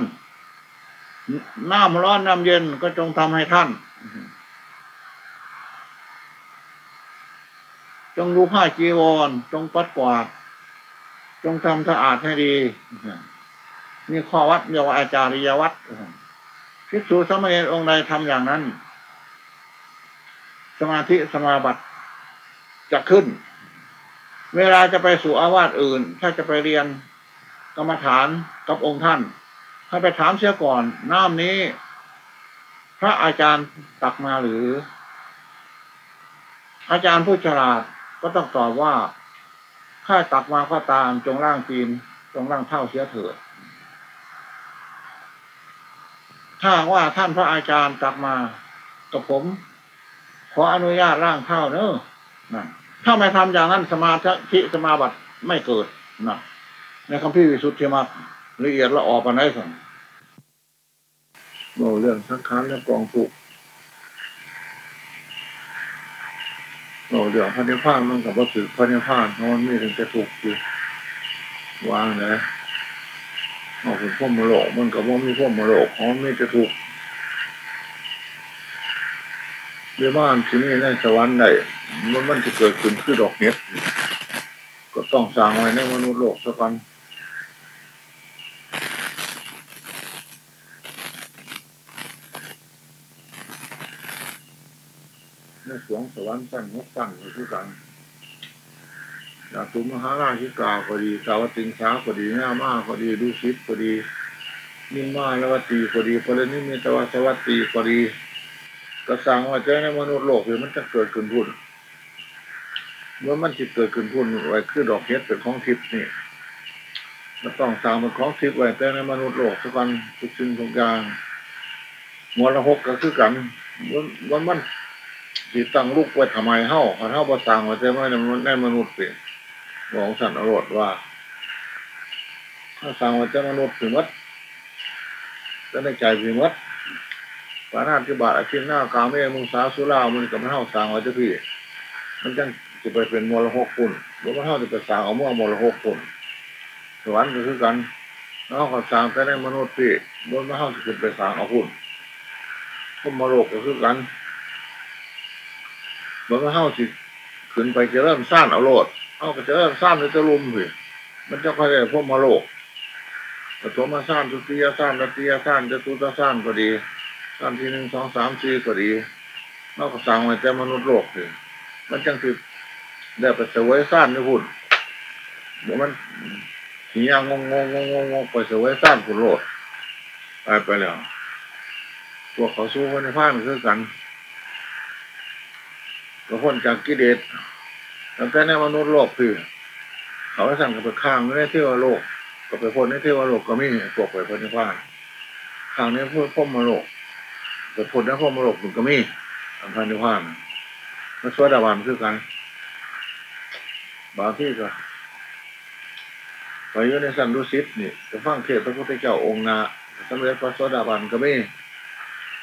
น้ำร้อนน้ำเย็นก็จงทำให้ท่าน จงดูผ้าจีวร จงปัดกวาด จงทำสะอาดให้ดี นี่ข้อวัดเรียกว่าอาจาริยวัดภิกษุสมณีองค์ใดทำอย่างนั้น สมาธิสมาบัติจะขึ้น เวลาจะไปสู่อาวาสอื่น ถ้าจะไปเรียนกรรมฐานกับองค์ท่าน ให้ไปถามเสียก่อน น้ำนี้ พระอาจารย์ตักมาหรือ อาจารย์ผู้ฉลาดก็ต้องตอบว่าข้าตักมาก็ตามจงร่างตีนจงร่างเท่าเสียเถิดถ้าว่าท่านพระอาจารย์ตักมากับผม ขออนุญาตร่างเท่าเนอะถ้าไม่ทำอย่างนั้นสมาธิสมาบัติไม่เกิดนะในคำพิวิสุทธิมรรค ละเอียดละออกไปไหนสั่งเราเรื่องสังขารและกองทุกเราเรื่องพระนิพพานมันกับว่าถือพระนิพพานเพราะมันไม่ถึงจะถูกอยู่วางนะเอาเป็นพวกมโลกมันกับว่ามีพวกมโลกเพราะมันไม่จะถูกเรื่องบ้านที่นี่ในสวรรค์ไหนมันมันจะเกิดขึ้นคือดอกเนี้ยก็ต้องสร้างไว้ในมนุษย์โลกสักวัน ในสวงสวรรค์สั้นงกสั้นคือกันดาตุมหาราชิกาก็ดี สาวติงสาก็ดีหน้ามาก็ดีดูสิตก็ดี นิมมาลวตีก็ดีพลนิมิตวสวัตตีก็ดีก็สั่งว่าเจ้าในมนุษย์โลกคือมันจะเกิดขึ้นพุ่นเมื่อมันจิตเกิดขึ้นพุ่นไว้คือดอกเห็ดเป็นของทิพย์นี่มันต้องสร้างเป็นของทิพย์ไว้แต่ในมนุษย์โลกทุกวันทุกสิ่งทุกอย่างมรหกก็คือกันมันมัน สิตั้งลูกไว้ทำไมเฮ้าเฮ้าประสางไว้แต่ไม่ในมนุษย์เปลี่ยนบอกสันอรรถว่าถ้าสั่งไว้แต่มนุษย์ถึงวัดจะได้ใจถึงวัดปานาธิบาตอาชีพหน้ากาเมมุสาสุรามันกับมันเท่าสางไว้จะพี่มันจังจะไปเป็นมรหกคุณหรือมันเท่าจะไปสางเอาเมื่อมรหกคุณสวรรค์ก็คือกันแล้วเขาสางแต่ในมนุษย์พี่บนมันเท่าจะขึ้นไปสางเอาคุณพวกมรกก็คือกัน บนมันเท่าสิขึ้นไปจะเริ่มสร้างเอาโลดเอาก็จะเริ่มสร้างในตะลุมพี่มันจะค่อยได้พวกมรกปฐมสร้างตุติยสร้างตติยสร้างจตุตสร้างก็ดีสร้างที่หนึ่งสองสามสี่ก็ดีนอกจากสั่งไว้แต่มนุษย์โลกเลยมันจังคือได้ไปเสวยสร้างนี่พุ่นเดี๋ยวมันสียงงงงงงงงไปเสวยสร้างพุ่นโลดไปไปแล้วตัวเขาสู้คนในผ้านคือกัน ก็พ้นจากกิเลสตั้งแต่ในมนุษย์โลกคือ เขาสั่งกับไปข้างไม่ได้เที่ยวโลก ก็ไปพ้นในเที่ยวโลกก็ม่พวกไปพ้นในผ้านข้างนี้พูดพ้นมโลกแต่พ้นในพ้นมโลกมันก็มีอันพันในผ้านมันสวดาวันคือกันบางที่ก็ไปอยู่ในสันดุสิตนี่จะฟังเทศพระพุทธเจ้าองค์นาสำเร็จพระโสดาบันก็มี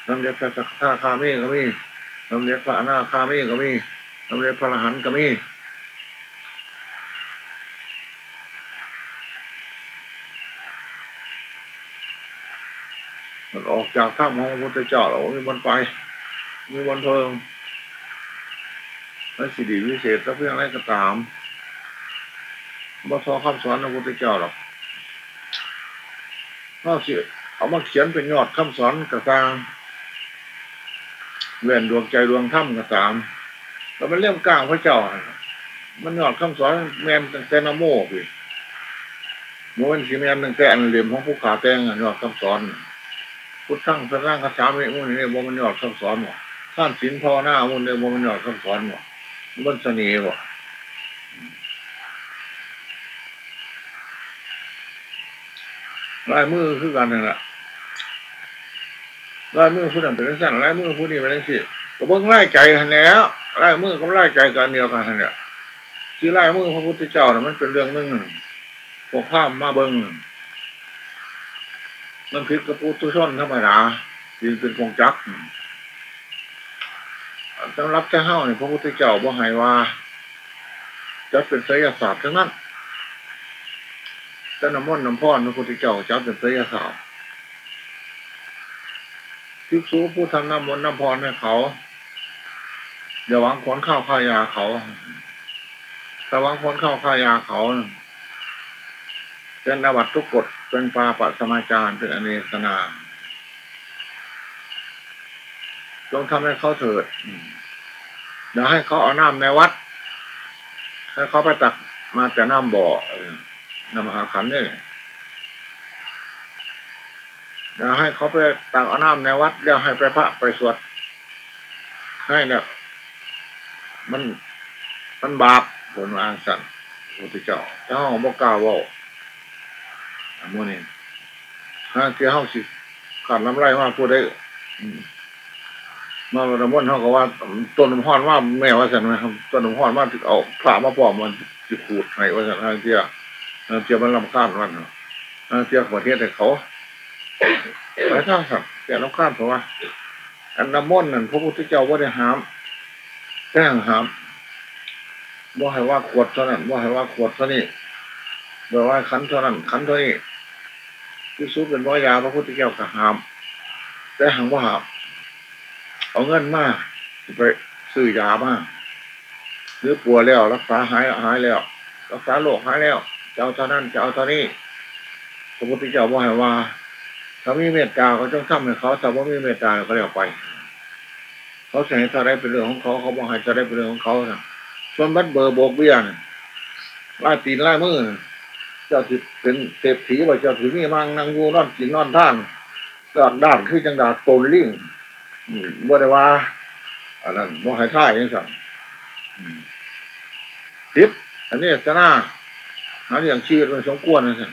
สำเร็จพระสักทาคามีก็มี สำเร็จพระอนาคามีก็มีสำเร็จพระอรหันต์ก็มีมันออกจากถ้ำของพระพุทธเจ้าเรามีวันไป มีวันเพิงและสิริวิเศษถ้าเพื่ออะไรก็ตามบ่ทอคำสอนของพระพุทธเจ้าหรอกนอกจากเอามาเขียนเป็นยอดคำสอนกระตาง เวียนดวงใจดวงถ้ำกระตามแล้วมันเลี่ยมกลางพระเจ้า มันยอดคำสอนแมนตั้งแต่นโมพี่โมเป็นสีแมนตั้งแต่อันเหลี่ยมของผู้ขาแตงยอดคำสอน พุทธังสร้างคาถาเมมุนี่โมมันยอดคำสอนหมดท่านศีลภาวนามุนเนี่ยโมมันยอดคำสอนหมดมันเสน่ห์บ่ลายมือคือกันนั่นแหละ ลายมือผู้นั้นเป็นสั้นลายมือผู้นี้เป็นสิก็เบิ่งไล่ใจกันแล้วลายมือกับไล่ใจกันเดียวกันเนี่ยที่ลายมือพระพุทธเจ้าน่ะมันเป็นเรื่องนึงพวกข้ามมาเบิ่งมันผิดกับปุถุชนธรรมดาที่เป็นกองจักรสำหรับเจ้าเฮ้าเนี่ยพระพุทธเจ้าบ่ให้ว่าจะเป็นไสยศาสตร์ทั้งนั้นแต่น้ำมันต์น้ำพ่อพระพุทธเจ้าจะเป็นไสยศาสตร์ ภิกษุผู้ทำน้ำมนต์น้ำพรให้เขาอย่าหวังผลข้าวข้ายาเขาถ้าหวังผลข้าวข้ายาเขาเป็นอาวัตทุกกฎเป็นปาปัสมาจารเป็นอเนกนาจงทำให้เขาเถิดเดี๋ยวให้เขาเอาน้ำในวัด ให้เขาไปตักมาแต่น้ำบ่อนำหาขันเนี่ย เดี๋ยวให้เขาไปตักอาน้ำในวัดเดี๋ยวให้ไปพระไปสวดให้เนี่ยมันมันบาปผลวางสันพระพุทธเจ้าเจ้าของบกกล่าวว่าอันนี้ห้าเที่ยวสิขาดน้ำไรว่าพูดได้มาละมุนเขาก็ว่าต้นน้ำห้อนว่าแม่ว่าสันไหมครับต้นน้ำห้อนว่าเอาผ่ามาปลอมมันจะขูดให้ว่าสันเที่ยวห้าเที่ยมันลำคาญมันห้าเที่ยประเทศแต่เขา ไปท่าสัตว์แต่ลำคาญเพราะว่า อันน้ำมนต์นั่นพระพุทธเจ้าว่าได้ห้ามแจ้งห้ามว่าให้ว่าขวดเท่านั้นว่าให้ว่าขวดเท่านี้บอกว่าขันเท่านั้นขันเท่านี้ที่สู้เป็นว่ายาพระพุทธเจ้าก็ห้าม แต่หังว่าห้ามเอาเงินมาไปซื้อยามาหรือปัวแล้ว รักษาหายหายแล้วรักษาโรคหายแล้วจะเอาเท่านั้นจะเอาเท่านี้พระพุทธเจ้าว่าให้ว่า ถ้ามีเมตตาเขาต้องทำให้เขาถ้าว่ามีเมตตาเขาเรียกไป เขาเสนอถ้าได้เป็นเรื่องของเขาเขาบอกให้จะได้เป็นเรื่องของเขาส่วนบัตรเบอร์โบกเบี้ยนไล่ตีนไล่มือเจ้าถือเป็นเศรษฐีว่าเจ้าถือมีมังนางงูนอนกินนอนท่านดาดด้านคือจังดาโตนลิ่งบ่ได้ว่าอันนั้นบ่ให้ท่ายยังสั่งทิพอันนี้จะน่าหาอย่างชีวิตมันสมควรนะสั่ง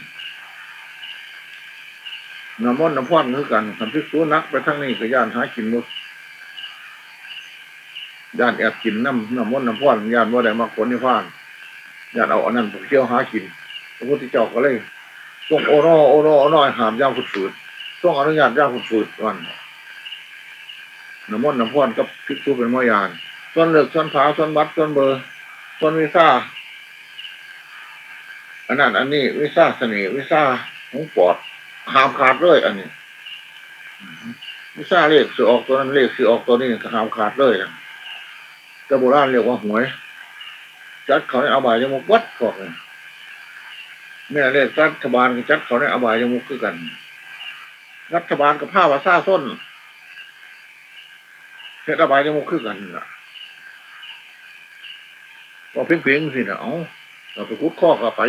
น้ำมันน้ำพ่อนคือกันทำพิสูนักไปทั้งนี้ก็ย่านหากินมุดย่านแอบกินน้ำน้ำมันน้ำพ่อนย่านว่าได้มาคนนี่พานย่านเอาอันนั้นไปเที่ยวหากินพระพุทธเจ้าก็เลยต้องโอรอโอรอโอรอหามย่างฝืดๆต้องอนุญาตย่างฝืดวันน้ำมันน้ำพ่อนก็พิสูเป็นมอยานส่วนเลือกส่วนผาส่วนบัตรส่วนเบอร์ส่วนวิซ่าอันนั้นอันนี้วิซ่าเสน่ห์วิซ่าของปอด หามขาดเลยอันนี้วิซ่าบเลขสือออกตัวนั้นเลขสือออกตัวนี้หามขาดเลยนะแต่โบราณเรียกว่าหวย จัดเขาในอบายยมุกวัดก่อนเนี่ยเรียกรัฐบาลกับจัดเขาในอบายยมุกคือกัน รัฐบาลกับผ้าวาซ่าส้นเทศบายยมุกคือกันล่ะก็เพียงๆสินะเอาเราไปคุดข้อกับไป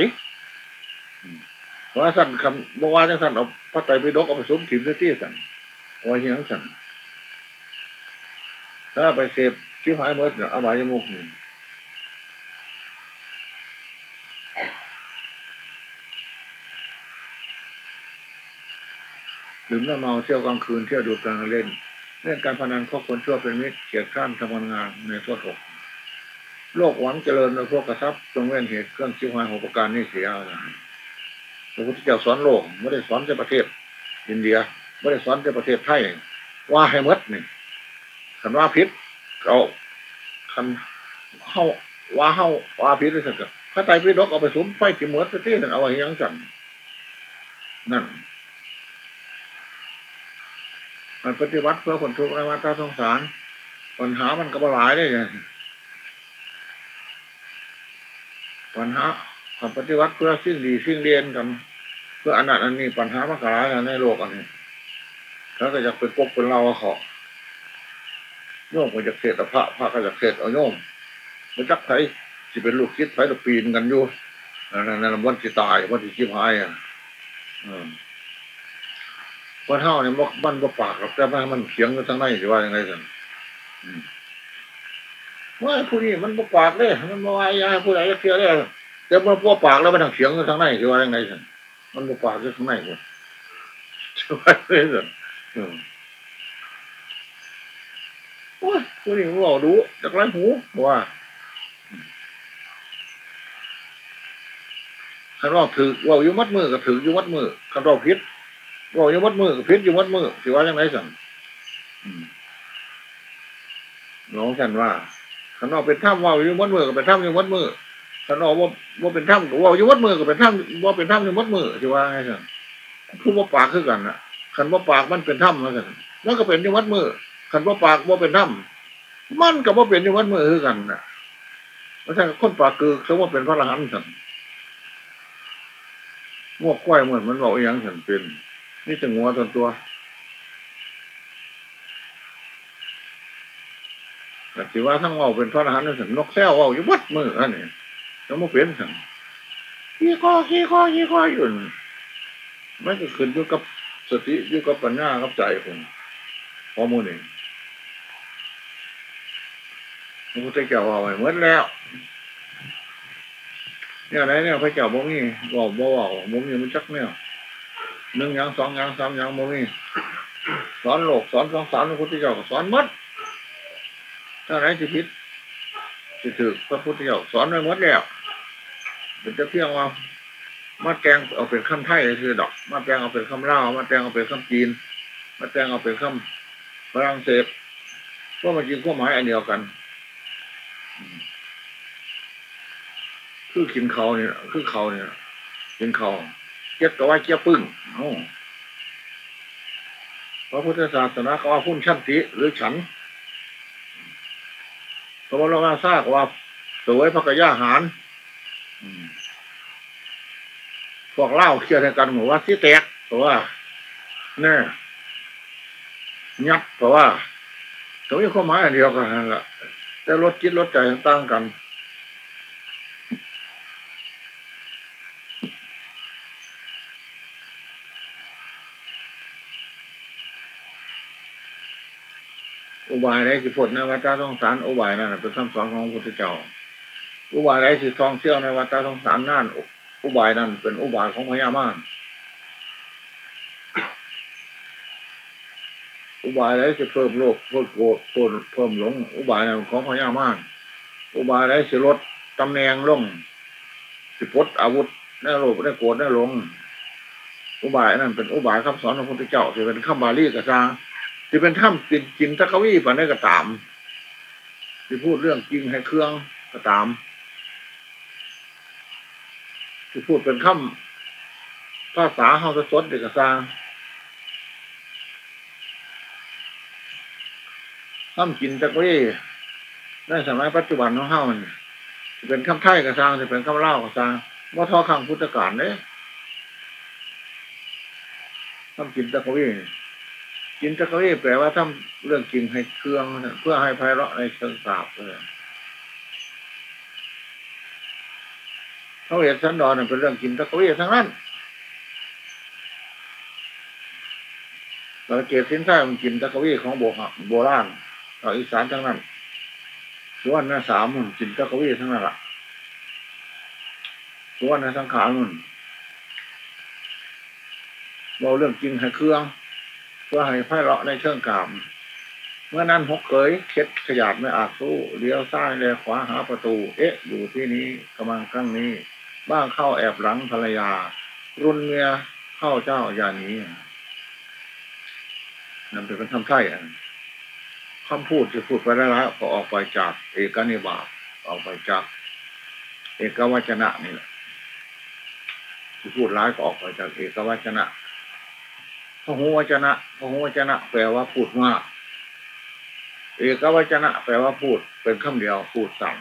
ว่าสั่นคำบอกว่าจังสั่นเอาพระไตรปิฎกเอาไปสมถิ่นเที่สั่นว่าอย่างสั่นถ้าไปเสพชิบหายเมื่อเนี่ยอบายมุกนี่ดื่มน้ำเมาเที่ยวกลางคืนเที่ยวดูการเล่นเล่นการพนันคบคนชั่วเป็นมิตรเกียรติข้ามทำงานในโทษหกโลกหวังเจริญในพวกกระทับจงเว้นเหตุเครื่องชิวหายหกประการนี่เสีย พระพุทธเจ้าสอนโลกไม่ได้สอนแต่ประเทศ อินเดียไม่ได้สอนแต่ประเทศไทยว่าให้มดนี่คันว่าพิษเอาคันเข้าว่าเข้าว่าพิษได้สักพระไตรปิฎกเอาไปสุมไฟจิมดไปที่นั่นเอาไว้ยังสั่นนั่นมันปฏิวัติเพื่อคนทุกข์ในวัฏสงสารปัญหามันก็บหลายได้ไงปัญหา ปฏิวัติเพื่อสิ่งดีสิ่งเรียนกันเพื่ออันนั้นอันนี้ปัญหามากหลายในโลกอันนี้แล้วก็จะเป็นกเป็นเราขอโยมก็จะเสดพระพระก็จะเสดเอาโยมมันจักไผสิเป็นลูกคิดไผตะปีนกันอยู่นั่นนั่นวันที่ตายวันที่ชิบหายอะวันเท่าเนี่ยมันก็ปากแต่ว่ามันเขียงกันทั้งในสิว่ายังไงกันว่าผู้นี้มันบกปากเลยมันมาวายาผู้ใดจะเทียเลย แต่มันพวกปากแล้วมันทางเสียงกันทั้งในสิว่ายังไงกันมันบกปากก็ทั้งในคนสิว่าเลยสิโอ้ยผู้นี้มันบอกดูจากไรหูว่าคันว่าถือว่าอยู่มัดมือก็ถืออยู่มัดมือคันว่าพิษว่าอยู่มัดมือก็พิษอยู่มัดมือสิว่ายังไงสั่งน้องกันว่าขันออกเป็นถ้ำว่าอยู่มัดมือก็เป็นถ้ำอยู่มัดมือ ขันออกว่าว่าเป็นถ้ำก็ว่าอยู่มัดมือก็เป็นถ้ำว่าเป็นถ้ำอยู่มัดมือสิว่าไงสั่งคือว่าปากคือกันนะขันว่าปากมันเป็นถ้ำเหมือนกันมันก็เป็นอยู่มัดมือขันว่าปากว่าเป็นถ้ำมันกับว่าเป็นอยู่มัดมือคือกันนะเพราะฉะนั้นคนปากคือเขาว่าเป็นพระอรหันต์สั่งวกควายเหมือนมันบอกอย่างฉันเป็น นี่จะงัวตัวตัวแต่ว่าทั้งเอาเป็นพระอรหันต์สันนกแซวเอาอยู่วัดมืออันนี้ แล้วมาเป็นสันขี้ข้อขี้ข้อขี้ข้ออยู่ไม่ก็ขึ้นอยู่กับสติอยู่กับปัญญากับใจผมพอมูนี่พระพุทธเจ้าเอาไว้เหมือนแล้วเนี่ยอะไรเนี่ยพระเจ้าบ่มีบอกบ่บอกบ่มีมันจักเนี่ยหนึ่งอย่างสองอย่างสามอย่างบ่มีสอนโลกสอนสองสามพระพุทธเจ้าสอนมัดถ้าไหนสิพิษสิถือพระพุทธเจ้าสอนไว้หมดแล้ว เป็นจะเพียงว่ามาแกงเอาเป็นคำไทยคือดอก มาแกงเอาเป็นคำเล่ามาแกงเอาเป็นคำจีน มาแกงเอาเป็นคำฝรั่งเศสพวกมันจริงพวกหมายอันเดียวกัน คือกินเขาเนี่ยคือเขาเนี่ยกินเขาเจ็ดก็ว่าเจี๊ยปึ้งโอ้พระพุทธศาสนาก็ว่าพุ่นชั้นติหรือฉันพระบรมศาสว่าสวยพระกยาหาร พวกเล่าเคี่ยวกันหมูว่าสิแตกเพราะว่าแน่ยับเพราะว่าตรงนี้ข้อหมายอันเดียวกันแหละแต่รถจิตรถใจต่างกันอุบายไรสิพ้นในวัฏสงสารอุบายนั่นเป็นคำสอนของพระพุทธเจ้า อุบายไรสิทองเชี่ยวในวัฏสงสารนั่นอุบายนั่นเป็นอุบายของพญามารอุบายไรสิเพิ่มโลกเพิ่มโกรธเพิ่มหลง อุบายนั่นของพญามารอุบายไรสิลดตำแหน่งลงสิพดอาวุธในโลภในโกรธในหลงอุบายนั่นเป็นอุบายคำสอนของพระพุทธเจ้าที่เป็นคำบาลีกระซังที่เป็นถ้ำกินกินตะกวีปานนี้ก็ตามที่พูดเรื่องจริงให้เครื่องก็ตาม ที่พูดเป็นคำภาษาเฮาจะสดเด็กกระซังถ้ำกินตะกวีในสมัยปัจจุบันของเฮามันเป็นคำไทยกระซังจะเป็นคำเล่ากระซังว่าทอขังพุทธการเนี่ยทำกินตะกวีกินตะกวีแปลว่าทำเรื่องกินให้เครื่อง เพื่อให้ไพเราะในเชิงกราบเลย เขาเห็นสันดอนเป็นเรื่องกินตะกวีทั้งนั้นเราเกศสินท้ายมันกินตะกวีของโบราณโบราณเราอีสานทั้งนั้นส่วนหน้าสามมันกินตะกวีทั้งนั้นละส่วนหน้าสังขารมันเราเรื่องกินให้เครื่อง เพื่อให้ไพเราะในเชิงกาม เมื่อนั้นหกเกยเช็ดขยาดไม่อาจสู้เลี้ยวซ้ายแลขวาหาประตู เอ๊ะ อยู่ที่นี้กำลังครั้งนี้ บ้างเข้าแอบหลังภรรยา รุนเมียเข้าเจ้าอย่างนี้นั่นเป็นคำไถ่คำพูดที่พูดไปแล้วก็ออกไปจาก เอกนิบาตออกไปจาก เอกวัจนะนี่แหละที่พูดร้ายก็ออกไปจากเอกวัจนะพระหูวัจนะพระหูวัจนะแปลว่าพูดมาก เอกวัจนะแปลว่าพูดเป็นคำเดียวพูดสั่ง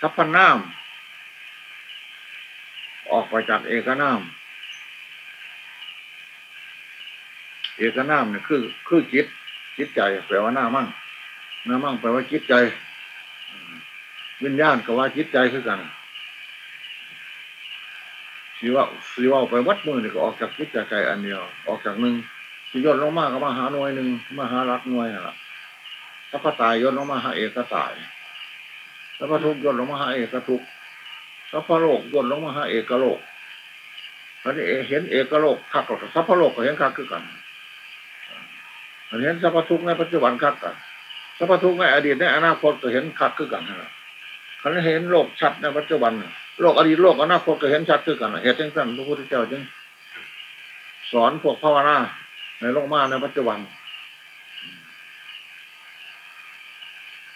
สัพพนาม ออกไปจากเอกนาม เอกนามเนี่ยคือ คือจิต จิตใจแปลว่าหน้ามั่งหน้ามั่งแปลว่าจิตใจ วิญญาณกับว่าจิตใจคือกันสีว่าสีว่าไปวัดมือเนี่ยก็ออกจากจิตใจอันเดียว ออกจากหนึ่งสิยนลงมากก็มาหาหน่วยหนึ่งมาหารักหน่วยน่ะถ้าพระตายยนลงมาหาเอกก็ตายถ้าพระทุกยนลงมาหาเอกก็ทุก ถ้าพโลกย่นลงมาหาเอกโลกพระนี่เห็นเอกโลกคักกับสัพพโลกก็เห็นคักคือกันเห็นสัพพทุกในปัจจุบันคักกันสัพพทุกในอดีตในอนาคตก็เห็นคักคือกันนะคันเห็นโลกชัดในปัจจุบัน โลกอดีตโลกอนาคตก็เห็นชัดคือกันเหตุจังสั้นพระพุทธเจ้าจึงสอนพวกภาวนาในโลกมาในปัจจุบัน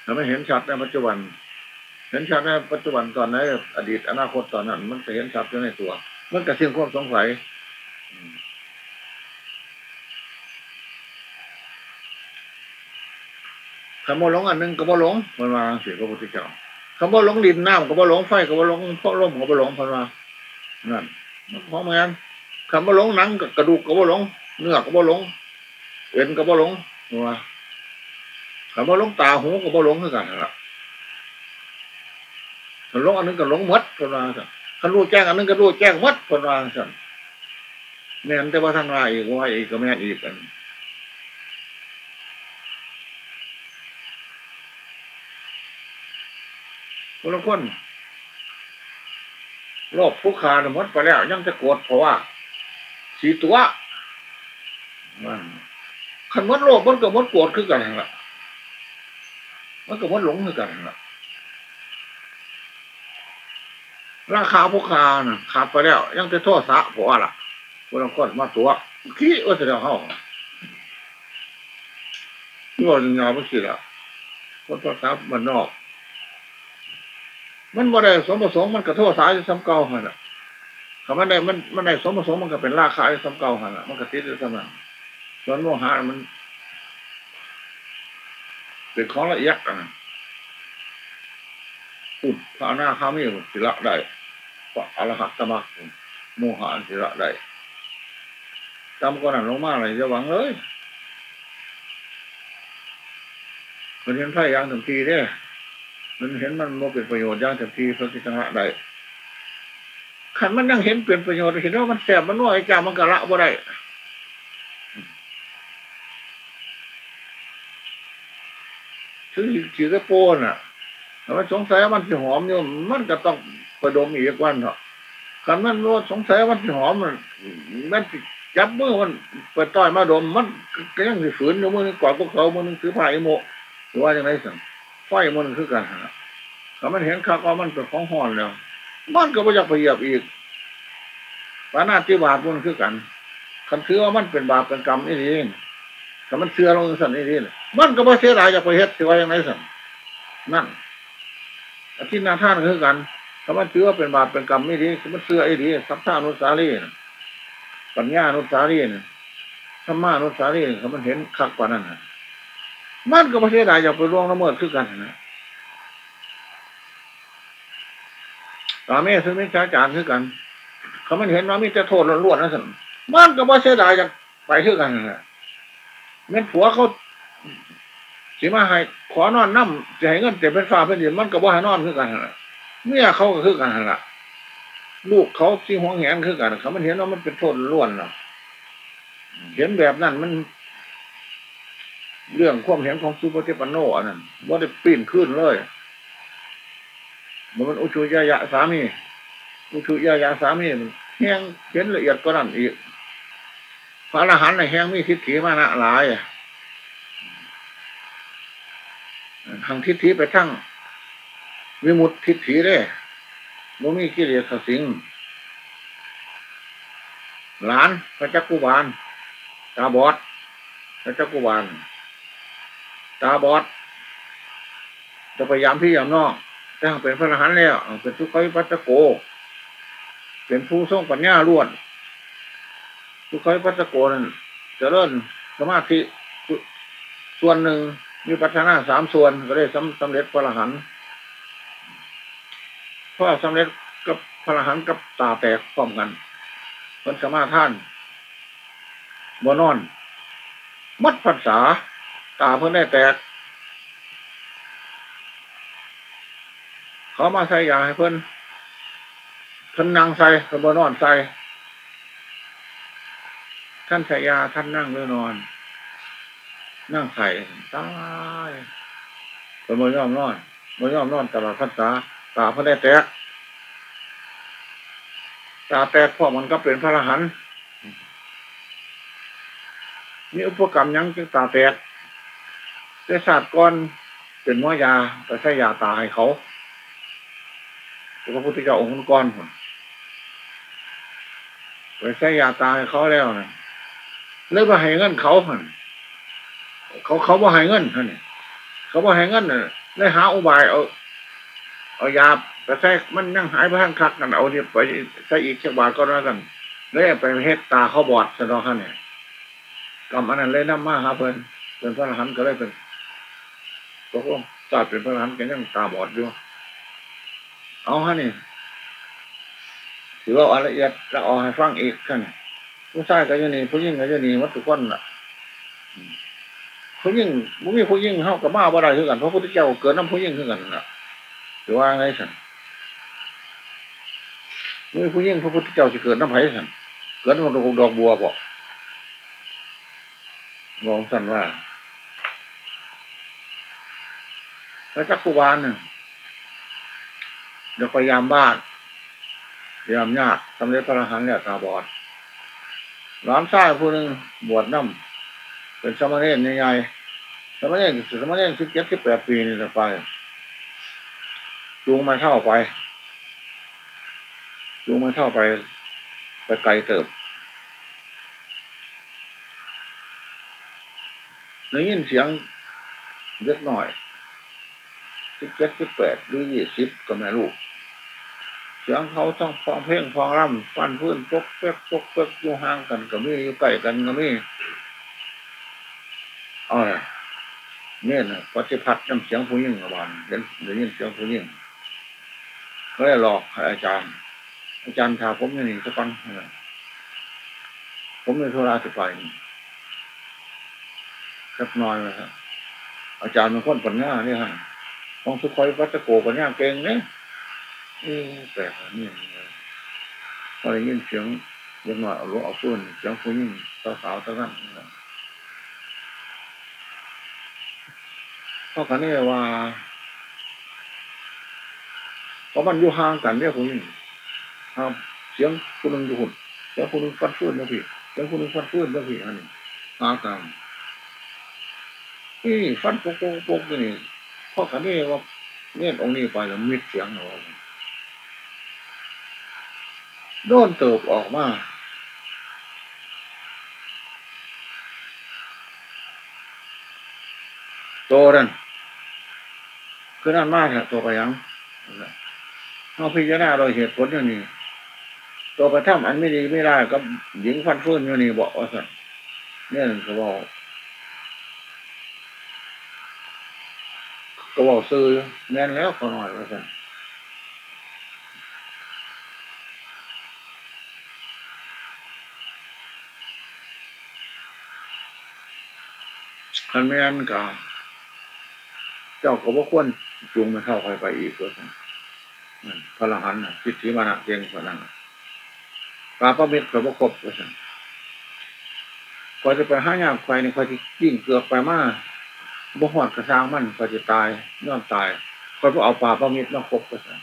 ถ้าไม่เห็นชัดในปัจจุบัน เห็นชัดในปัจจุบันตอนไหนอดีตอนาคตตอนนั้น มันจะเห็นชัดอยู่ในตัว มันกระเสียงความสงสัยคำว่าหลงอันหนึ่งก็บ่หลงมันมาเสียพระพุทธเจ้าคำว่าหลงดินน้ำก็บ่หลงไฟก็บ่หลงเพราะลมก็บ่หลงพันมานั่นเพราะงั้นคำว่าหลงหนังกระดูกก็บ่หลง เนื้อก็บ่หลงเอ็นก็บ่หลงว่าคำว่าหลงตาหูก็บ่หลงคือกันละ หลงอันนึงก็หลงมัดพันมาสั่นคันรู้แจ้งอันนึงก็รู้แจ้งมัดพันมาสั่นแม่นแต่ว่าท่านว่าอีกว่าอีกก็แม่นอีกกันคนละคนโลภผู้ขาหมดไปแล้ว ยังจะโกรธเพราะว่า สีตัวขันมดโลภมันกับมดโกรธคือกันละมันกับมดหลงคือกันละ ราคาผู้ขาน่ะขาดไปแล้ว ยังจะโทษสะเพราะว่าล่ะคนละคนมาตัวขี้ว่าจะเดาเข้าที่ว่าจะยาไม่สิละคนโทษสะมันนอก มันบ่ได้สมประสงค์มันกระโทษสายซ้ำเก่าหันอะคำว่าได้มันมันได้สมประสงค์มันก็เป็นราคาซ้ำเก่าหันอะมันก็ติดอยู่ซ้ำนั้นส่วนโมหะมัน เป็นของละเอียดอะ อุดพระหน้าข้ามีสิละได้พระอรหัตตมรรคโมหะสิละได้จำก่อนลงมาเลยจะหวังเลยมันเห็นไพ่ยางถึงทีเนี่ยมันเห็นมันโมเป็นประโยชน์ยางเต็มทีพระกิจงะได้ขันมันยังเห็นเป็นประโยชน์เห็นว่ามันแสบมันน่วยจามันกะละบ่ได้ถึงถือกระโปนอะ แต่ว่าสงสัยว่ามันจะหอมอยู่มันก็ต้องประดมอีกวันเถอะขันมันว่าสงสัยว่ามันจะหอมมันมันจับมือมันเปิดต้อยมาดมมันก็ยังฝืนอยู่มือนึงกอดพวกเขามือนึงถือผ้าไอโมหรือว่าอย่างไรสั่งไฟมันคือกันฮะถ้ามันเห็นข้าวมันเป็นของห่อนแล้ว มันก็ไม่อยากไปเหยียบอีกปานาที่บาปมันคือกันคันเชื่อว่ามันเป็นบาปเป็นกรรมนี่เองแต่มันเชื่อลงสั่นนี่เองมันก็ไม่เสียดายจะไปเฮ็ดสิว่าอย่างไรสั่นนั่น อาทิตย์นาท่านคือกันถ้ามันเชื่อว่าเป็นบาปเป็นกรรมไม่ดีมันเชื่อไอ้ดีสัพพานุสารีปัญญานุสารีธรรมานุสารีเขามันเห็นคักกว่านั้นนะมันก็ไม่ใช่ได้อย่าไปล่วงละเมิดคือกันนะตาแม่ซึ่งไม่ใช่จานคือกันเขามันเห็นว่ามีจะโทษล้วนๆนะสิมันก็ไม่ใช่ได้อยากไปคือกันนะเงินผัวเขา สิมาให้ขอนอนน้ำจะให้เงินแต่เป็นฟ้าเป็นดินมันก็บ่ให้นอนคือกันนะเมียเขาก็คือกันละลูกเขาที่ห่วงแหนคือกันเขามันเห็นว่ามันเป็นโทษล้วนนะเห็นแบบนั้นมัน เรื่องความเห็นของสุปฏิปันโนอันนั้นว่าได้ปีนขึ้นเลยมันมันอุชุยายะสามีอุชุยายะสามีมันแห้งเห็นละเอียดก็นั่นอีกพระอรหันต์ในแห้งมีทิฏฐิมานะหลาย ทางทิฏฐิไปทั้งวิมุตติทิฏฐิเด้บ่มีกิเลสสิง หลานพระจักกุบาล ตาบอด พระจักกุบาล ตาบอด จะพยายามพี่ยามนอกแต่งเป็นพระอรหันต์แล้ว เป็นทุกข์ปัจจโก เป็นผู้ทรงปัญญาล้วนทุกข์ปัจจโกนั่นเริญสมาธิส่วนหนึ่ง มีปัฒนาสามส่วนก็ได้สำสำเร็จพระอรหันต์เพราะสำเร็จกับพระอรหันต์กับตาแตกพร้อมกันเพิ่นสมาท่านบนอน มัดภาษา ตาเพิ่นได้แตก เขามาใส่ยาให้เพิ่นเพิ่นนั่งใส่เพิ่นบนอนใส่ท่านใส่ยาท่านนั่งหรือนอน นั่งใส่ตายเพิ่นบ่ยอมนอนบ่ยอมนอนตลอดพรรษาตาพิ่นได้แตกตาแตกพราะมันก็เป็นพระอรหันต์มีอุปกรรมยังจึงตาแตกได้ศาสตร์ก้อนเป็นหมอยาไปใช้ยาตาให้เขาพระพุทธเจ้าองค์ก้อนไปใช้ยาตาให้เขาแล้วนะเลยมาให้เงินเขาหัน เขาเขาบ่ให้เงินท่านนี่เขาบ่ให้เงินน่ะเลยหาอุบายเอาเอายาไปใช้มันนั่งหายไปทางคักกันเอาเนี่ยไปใช้อีกเช้าบาทก็แล้วกันเลยไปเฮ็ดตาเขาบอดสะดอกท่านเนี่ยกรรมอันนั้นเลยน้ำมาหาเพิ่นเป็นพระอรหันต์ก็เลยเป็นตกลงศาเป็นพระอรหันต์ก็ยังตาบอดอยู่เอาฮะนี่ถือว่าอะละเอียดแล้วเอาให้ฟังอีกท่านผู้ชายก็จะหนีผู้หญิงก็จะหนีวัตถุก้อนล่ะ ผู้หญิงผู้มีผู้หญิงเข้ากับมาบ่ได้คือกันเพราะพุทธเจ้าเกิดน้ำผู้หญิงคือกันล่ะหรือว่าไงสันมีผู้หญิงพระพุทธเจ้าจะเกิดน้ำไผ่สันเกิดน้ำดอกดอกบัวบอกมองสันว่าพระจักกุบาลหนึ่งเดี๋ยวพยายามบ้านพยายามยากสำเร็จพระอรหันต์เนี่ยตาบอดร้านชายผู้หนึ่งบวชน้ำ เป็นสมณเณรใหญ่ๆสมณเณรสมณเณรสิบเจ็ดสิบแปดปีนี่จะไปจูงมาเท่าไปจูงมาเท่าไป ไปไกลเติบได้ยินเสียงเล็กหน่อยสิบเจ็ดสิบแปดหรือยี่สิบก็ไม่รู้เสียงเขาต้องฟังเพลงฟังร่ำฟันพื้นตกเป๊กตกเป๊กอยู่ห่างกันก็มีอยู่ใกล้กันก็มี อ๋อเนี่ยนะปฏิพัฒน์จำเสียงผู้ยิ่งระบานเดินเดินยินเสียงผู้ยิ่งก็เลยหลอกให้อาจารย์ อาจารย์ถามผมอย่างนี้สักปังผมในโทรศัพท์ไปสักน้อยนะครับอาจารย์มันค้นปัญญาเนี่ยฮะต้องสุขอยวัตโกปัญญาเก่งเนี่ยเออแปลกนี่พอได้ยินเสียงยังหน่อยเอาลูกเอาฟื้นเสียงผู้หญิงสาวสาวตั้งนั้น เพราะกันนี่ว่าเพราะมันอยู่ห่างกันเนี่ยผู้หญิงครับเสียงคนหนึ่งอยู่หุ่นเสียงคนหนึ่งฟันฟื้นนะพี่เสียงคนหนึ่งฟันฟื้นนะพี่อันนี้ห่างกันนี่ฟันโป๊กโปกโปกนี่เพราะกันนี่ว่าเนี่ยองค์นี้ไปแล้วมิดเสียงเราโดนเติบออกมาโตนั่น คือนั่นมากแหละตัวไปยังเราพิจารณาโดยเหตุผลอย่างนี้ ตัวไปทำอันไม่ดีไม่ได้ก็หญิงฟันฟื้นอยู่นี่บอกว่าสันเนี่ยเขาบอกก็บอกซื้อแน่นแล้วเขาหน่อยว่าสันคันไม่งั้นก็ เจ้าก็บ่ควรจูงมันเข้าไปไปอีกว่าพระรหันต์จิตที่มานะเก่งกว่านั้นปลาปลาเม็ดก็บ่ครบว่าสั่นกว่าจะไปห้ายากไฟในคอยที่ยิ่งเกือบไปมากบ่หอดกระซางมันก็จะตายย่อมตายคอยพวกเอาปลาปลาเม็ดมาครบว่าสั่น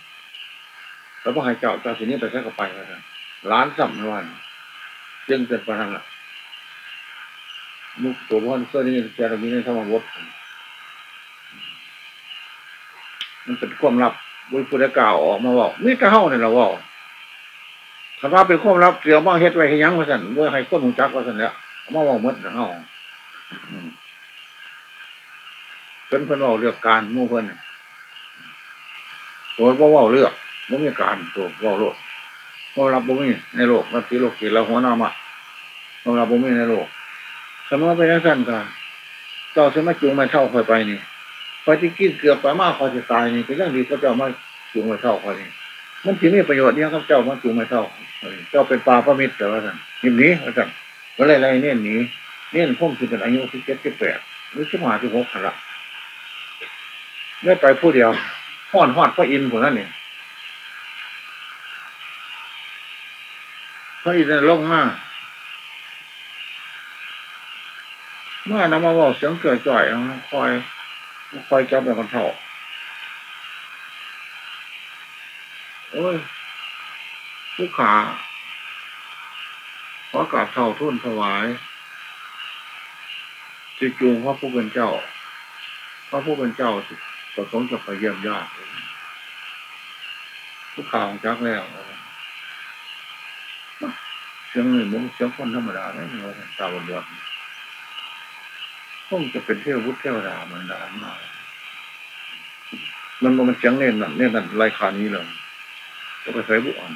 แล้วพวกให้เจ้าเจ้าสินี้ไปแค่กับไปว่าสั่นล้านสัมวันจึงเป็นประธานละมุกตัวพ่อนเสื้อนี่เจรมีในธรรมบท มันเป็นความลับวิพุทธกล่าวออกมาบอกมิตรเฮ้าเนี่ยเราบอกคำว่าเป็นความลับเสียวมาเฮ็ดไว้ให้ยังว่าสันเพื่อให้คนหูจักว่าสันเนี่ยมาบอกมดเฮ้าเพิ่นเพิ่นบอกเรื่องการมู่เพิ่นตัวว่าว่าเรื่องไม่มีการตัวว่าโลกความลับบ่มีในโลกนับที่โลกกี่เราหัวหน้ามาความลับบ่มีในโลกสมมติเป็นสั้นกันเจ้าสมัยจูงม่เท่าคอยไปนี่ อยที่กินเกือบไปมากคอยจะตายนี่ก็ยังดีก็เจ้ามาจูงม่เท่าคอยนี่มันถือมีประโยชน์เนี่ยครับเจ้ามาจูงม่เท่าเจ้าเป็นปลาพระมิตรแต่ว่าสั่นยิมนี้ว่าสั่นก็เลยไรเนี่ยหนีเนี่ยพุ่มคือเป็นอายุสิบเจ็ดสิบแปดหรือสิบห้าสิบหกขละไม่ไปผู้เดียวห้อนห้อนพระอินทร์คนนั้นเนี่ยพระอินทร์ลงมาเมื่อนำมาบอกเสียงเกิดจ่อยคอย คอยจับแบบมันเท่าโอ้ยผู้ขาขอกราบเท่าทุนถวายจิจูงพระผู้เป็นเจ้าพระผู้เป็นเจ้าประสงค์จะไปเยี่ยมญาติผู้ข่าวจักแล้วเสียงหนึ่งมันเสียงคนธรรมดาไม่เหมือนตาบอด คงจะเป็นเที่ยววุฒิเที่ยวดาเหมือนดานมามันมันเสียงเน่นนั่นเน่นนั่นไรขานี้เลยก็ไปใส่บุอัน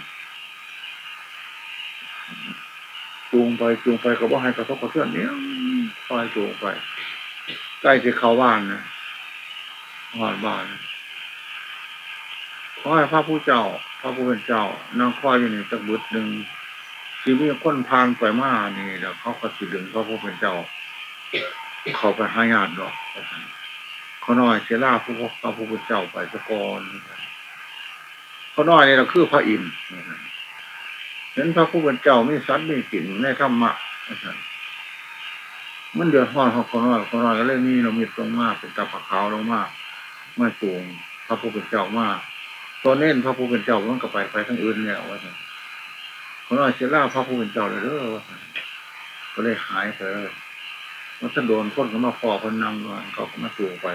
จูงไปจูงไปก็บอกให้กระทบกระเทือนเนี้ยคอยจูงไปใกล้ที่เขาบ้านนะหอดบ้านขอให้พระผู้เจ้า พระผู้เป็นเจ้านั่งคอยอยู่ในตะบุดหนึ่งที่มีคนพานไปมานี่แล้วเขาก็สิดึงพระผู้เป็นเจ้า เขาไปหายาดดอกเขาน้อยเสียล่าผู้พระผู้เป็นเจ้าไปสะกอนเขาน้อยนี่เราคือพระอินทร์เห็นพระผู้เป็นเจ้าไม่สัตว์ไม่กลิ่นในธรรมะมันเดือดร้อนเขาเขาน้อยเขาน้อยก็เลยนี่เรามีตรงมากเป็นตาปะขาวลงมากมาจูงพระผู้เป็นเจ้ามากตัวเน้นพระผู้เป็นเจ้ามันก็ไปไปทั้งอื่นเนี่ยว่าเขาน้อยเสียล่าพระผู้เป็นเจ้าเลยเด้อก็เลยหายไปเลย มันจะโดนคนก็มาฟอคนนั่งเขาก็มาจูงไป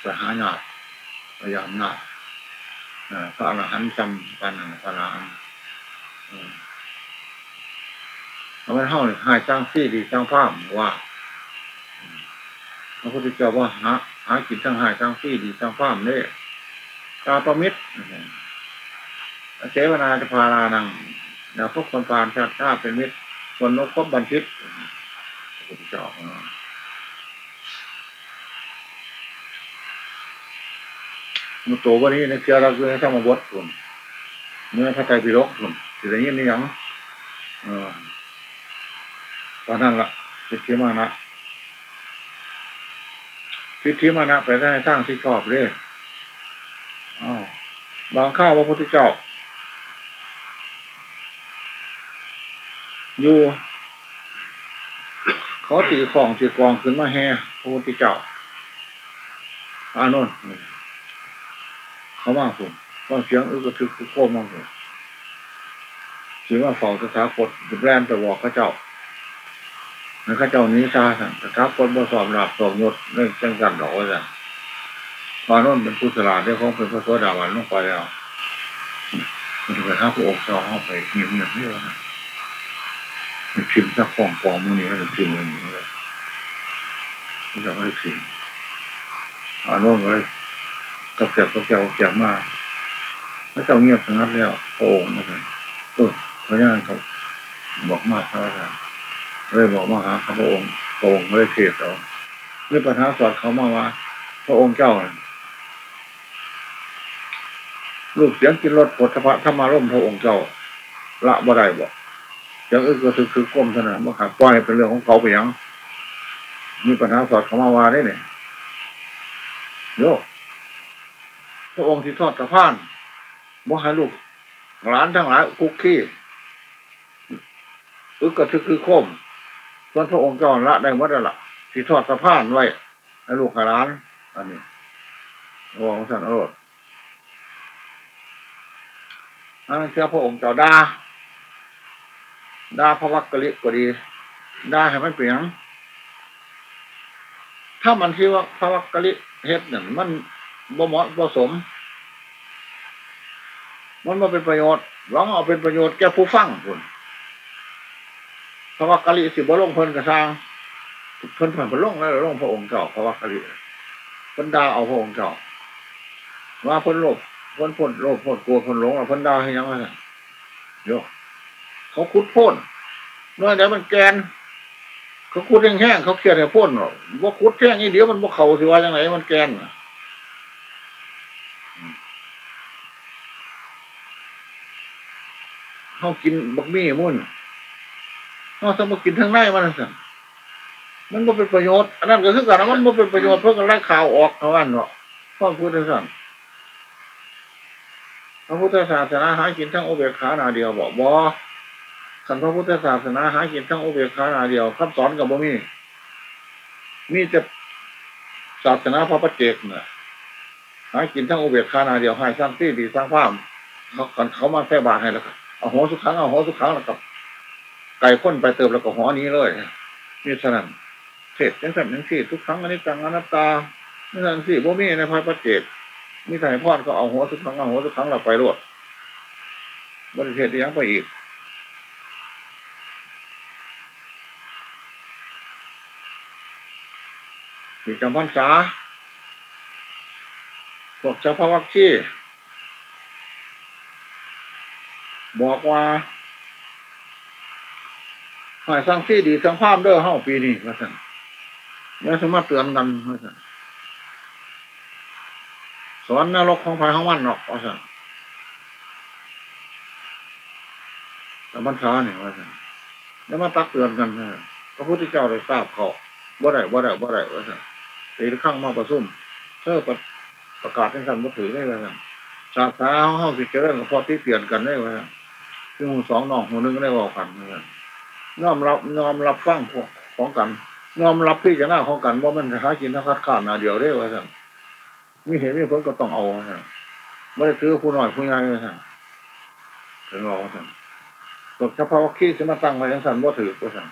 ไปหาหยาพยายามหยาพระอรหันต์จำกันพระอรหันต์เอาไว้เท่าหนึ่งหายจ้างซี่ดีจ้างผ้ามว่าพระพุทธเจ้าว่าหาหากินทั้งหายจ้างซี่ดีจ้างผ้ามเนี่ยตาประมิตรเจวนาจะพารานังเดี๋ยวพวกคนฟานชาติชาเป็นมิตรคนนกพบบันทิต พระพุทธเจ้ามันโตวันนี้ในเชื่อเราคือสมบทคนเมื่อพระไตรปิฎกคนสิได้ยินนี่ยังตอนนั้นละสิทธิมานะสิทธิมานะไปได้สร้างที่ชอบเลยอ้าวบางข้าวพระพุทธเจ้าอยู่ เขาตีของตีกองขึ้นมาแห่พระพุทธเจ้าอานนท์เขาว่าผมฟังเสียงอึกระทึกโค้งมากเลยเสียงว่าฝ้าสถาคตแรมไปบอกข้าเจ้าแล้วข้าเจ้านี้ซาสั่งสถาคตบ่สอบหลับสอบยศเรื่องจังกันดอกว่าสั่งพอนนเป็นผู้สลาดได้ของเป็นพระโสดาบันลงไปแล้วมันจะไปหาพระองค์เจ้าไปเงียบเงียบนี่วะ มันชิมสักฟองฟองมันนี่ก็จะชิมเลยนี่เลยมันจะไม่ชิมอานนท์เลยกับแกกับแกกับแกมาพระเจ้าเงียบสงัดแล้วพระองค์นะครับเออพระญาณเขาบอกมาพระอาจารย์เลยบอกมาหาพระองค์พระองค์ไม่ได้เทศเราเมื่อปัญหาสอดเขามาว่า พระองค์เจ้าลูกเสียงกินรถผลพระธรรมาร่มพระองค์เจ้า ละบ่ได้บอก ยังอึกก็คือคือกลมเท่านั้นว่าขาดปล่อยเป็นเรื่องของเขาไปยังมีปัญหาสอดเขามาว่าได้เนี่ยโยพระองค์ที่ทอดสะพานบ่ให้ลูกหลานทั้งหลายคุกขี้อึกกระทึกคือคมส่วนพระองค์เจ้าละได้หมดแล้วล่ะที่ทอดสะพานไว้ให้ลูกหลาน อันนี้พระองสันอรสอันนั้นเชื่อพระองค์เจ้าดา ดาพระวักกะลิก็ดีดาให้มันเปลี่ยนถ้ามันที่ว่าพระวักกะลิเฮ็ดเนี่ยมันบ่เหมาะบ่สม มันมาเป็นประโยชน์หวังเอาเป็นประโยชน์แก่ผู้ฟังคุณเพระว่ากะลิสิบ่ลงเพิ่นกระซางเพิ่นเพิ่นเพิ่นลงแล้วลงพระองค์เจ้าพระว่ากะลิเพิ่นดาเอาพระองค์เจ้าว่าเพิ่นโลภเพิ่นพ้นโลภพ้นกลัวเพิ่นหลงแล้วเพิ่นดาให้ยังไงโย เขาคุดพ่นเมื่อเดี๋ยวมันแกน เขาคุดแห้งๆเขาเคลียร์ให้พ่นหรอกว่าคุดแห้งนี่เดี๋ยวมันบ่าเขาสิว่าจังไหนมันแกนเขากินบักมี่มุ่นเขาสมมติกินทั้งในมันสั่นมันบ่เป็นประโยชน์อันนั้นก็คือกันมันบ่เป็นประโยชน์เพื่อกันไล่ข่าวออกเท่านั้นเนาะพ่อพูดได้สั่นพระพุทธศาสนาหากินทั้งโอเบกขาหนาเดียวบอกบ่ ขันพระพุทธศาสนาหากินทั้งอุเบกขานาเดียวคำสอนกับบ่มีมีแต่ศาสนาพระปัจเจกเนี่ยหากินทั้งอุเบกขานาเดียวให้สร้างที่ดีสร้างภาพเขากันเขามาแท่บาทให้แล้วเอาหัวสุกครั้งเอาหัวสุกครั้งแล้วกับไก่ข้นไปเติมแล้วก็หัวนี้เลยนี่ฉะนั้นเทศยังสั่นยังสี่ทุกครั้งอันนี้จังอนัตตานี่สั่นสี่บ่มีในพระปัจเจกมีแต่พ่อก็เอาหัวสุกครั้งเอาหัวสุกครั้งเราไปรวดบริเทศยังไปอีก มีจำพรรษาพวกเจ้าพระวักชีบอกว่าหายสร้างที่ดีสร้างภาพเด้อเฮาปีนี้ว่าสั่นแล้วสมาเตือนกันว่าสั่นสอนนรกของภายของมันหรอกว่าสั่นจำพรรษาเนี่ยว่าสั่นแล้วมาตักเตือนกันนะพระพุทธเจ้าได้ทราบเขาบ่ได้บ่ได้บ่ได้ว่าสั่น ตีข้างมาประซุ่มเพื่อประประกาศให้ท่านมาถือได้เลยนะศาสนาของเฮาสิเจริญกับพอที่เปลี่ยนกันได้ไหมคือหมู่สองน้องหมู่หนึงก็ได้เว่ากันนะน้อมรับน้อมรับฟังพวกของกันน้อมรับพี่จะหน้าของกันว่ามันจะหากินทั้งคัดค้านหนาเดียวได้ไหมท่านมีเหตุมีผลก็ต้องเอาท่านไม่ได้ถือผู้น้อยผู้ใหญ่เลยท่านถึงรอท่านตกเฉพาะขี้จะมาตั้งไว้ทั้งสันว่าถือว่าท่าน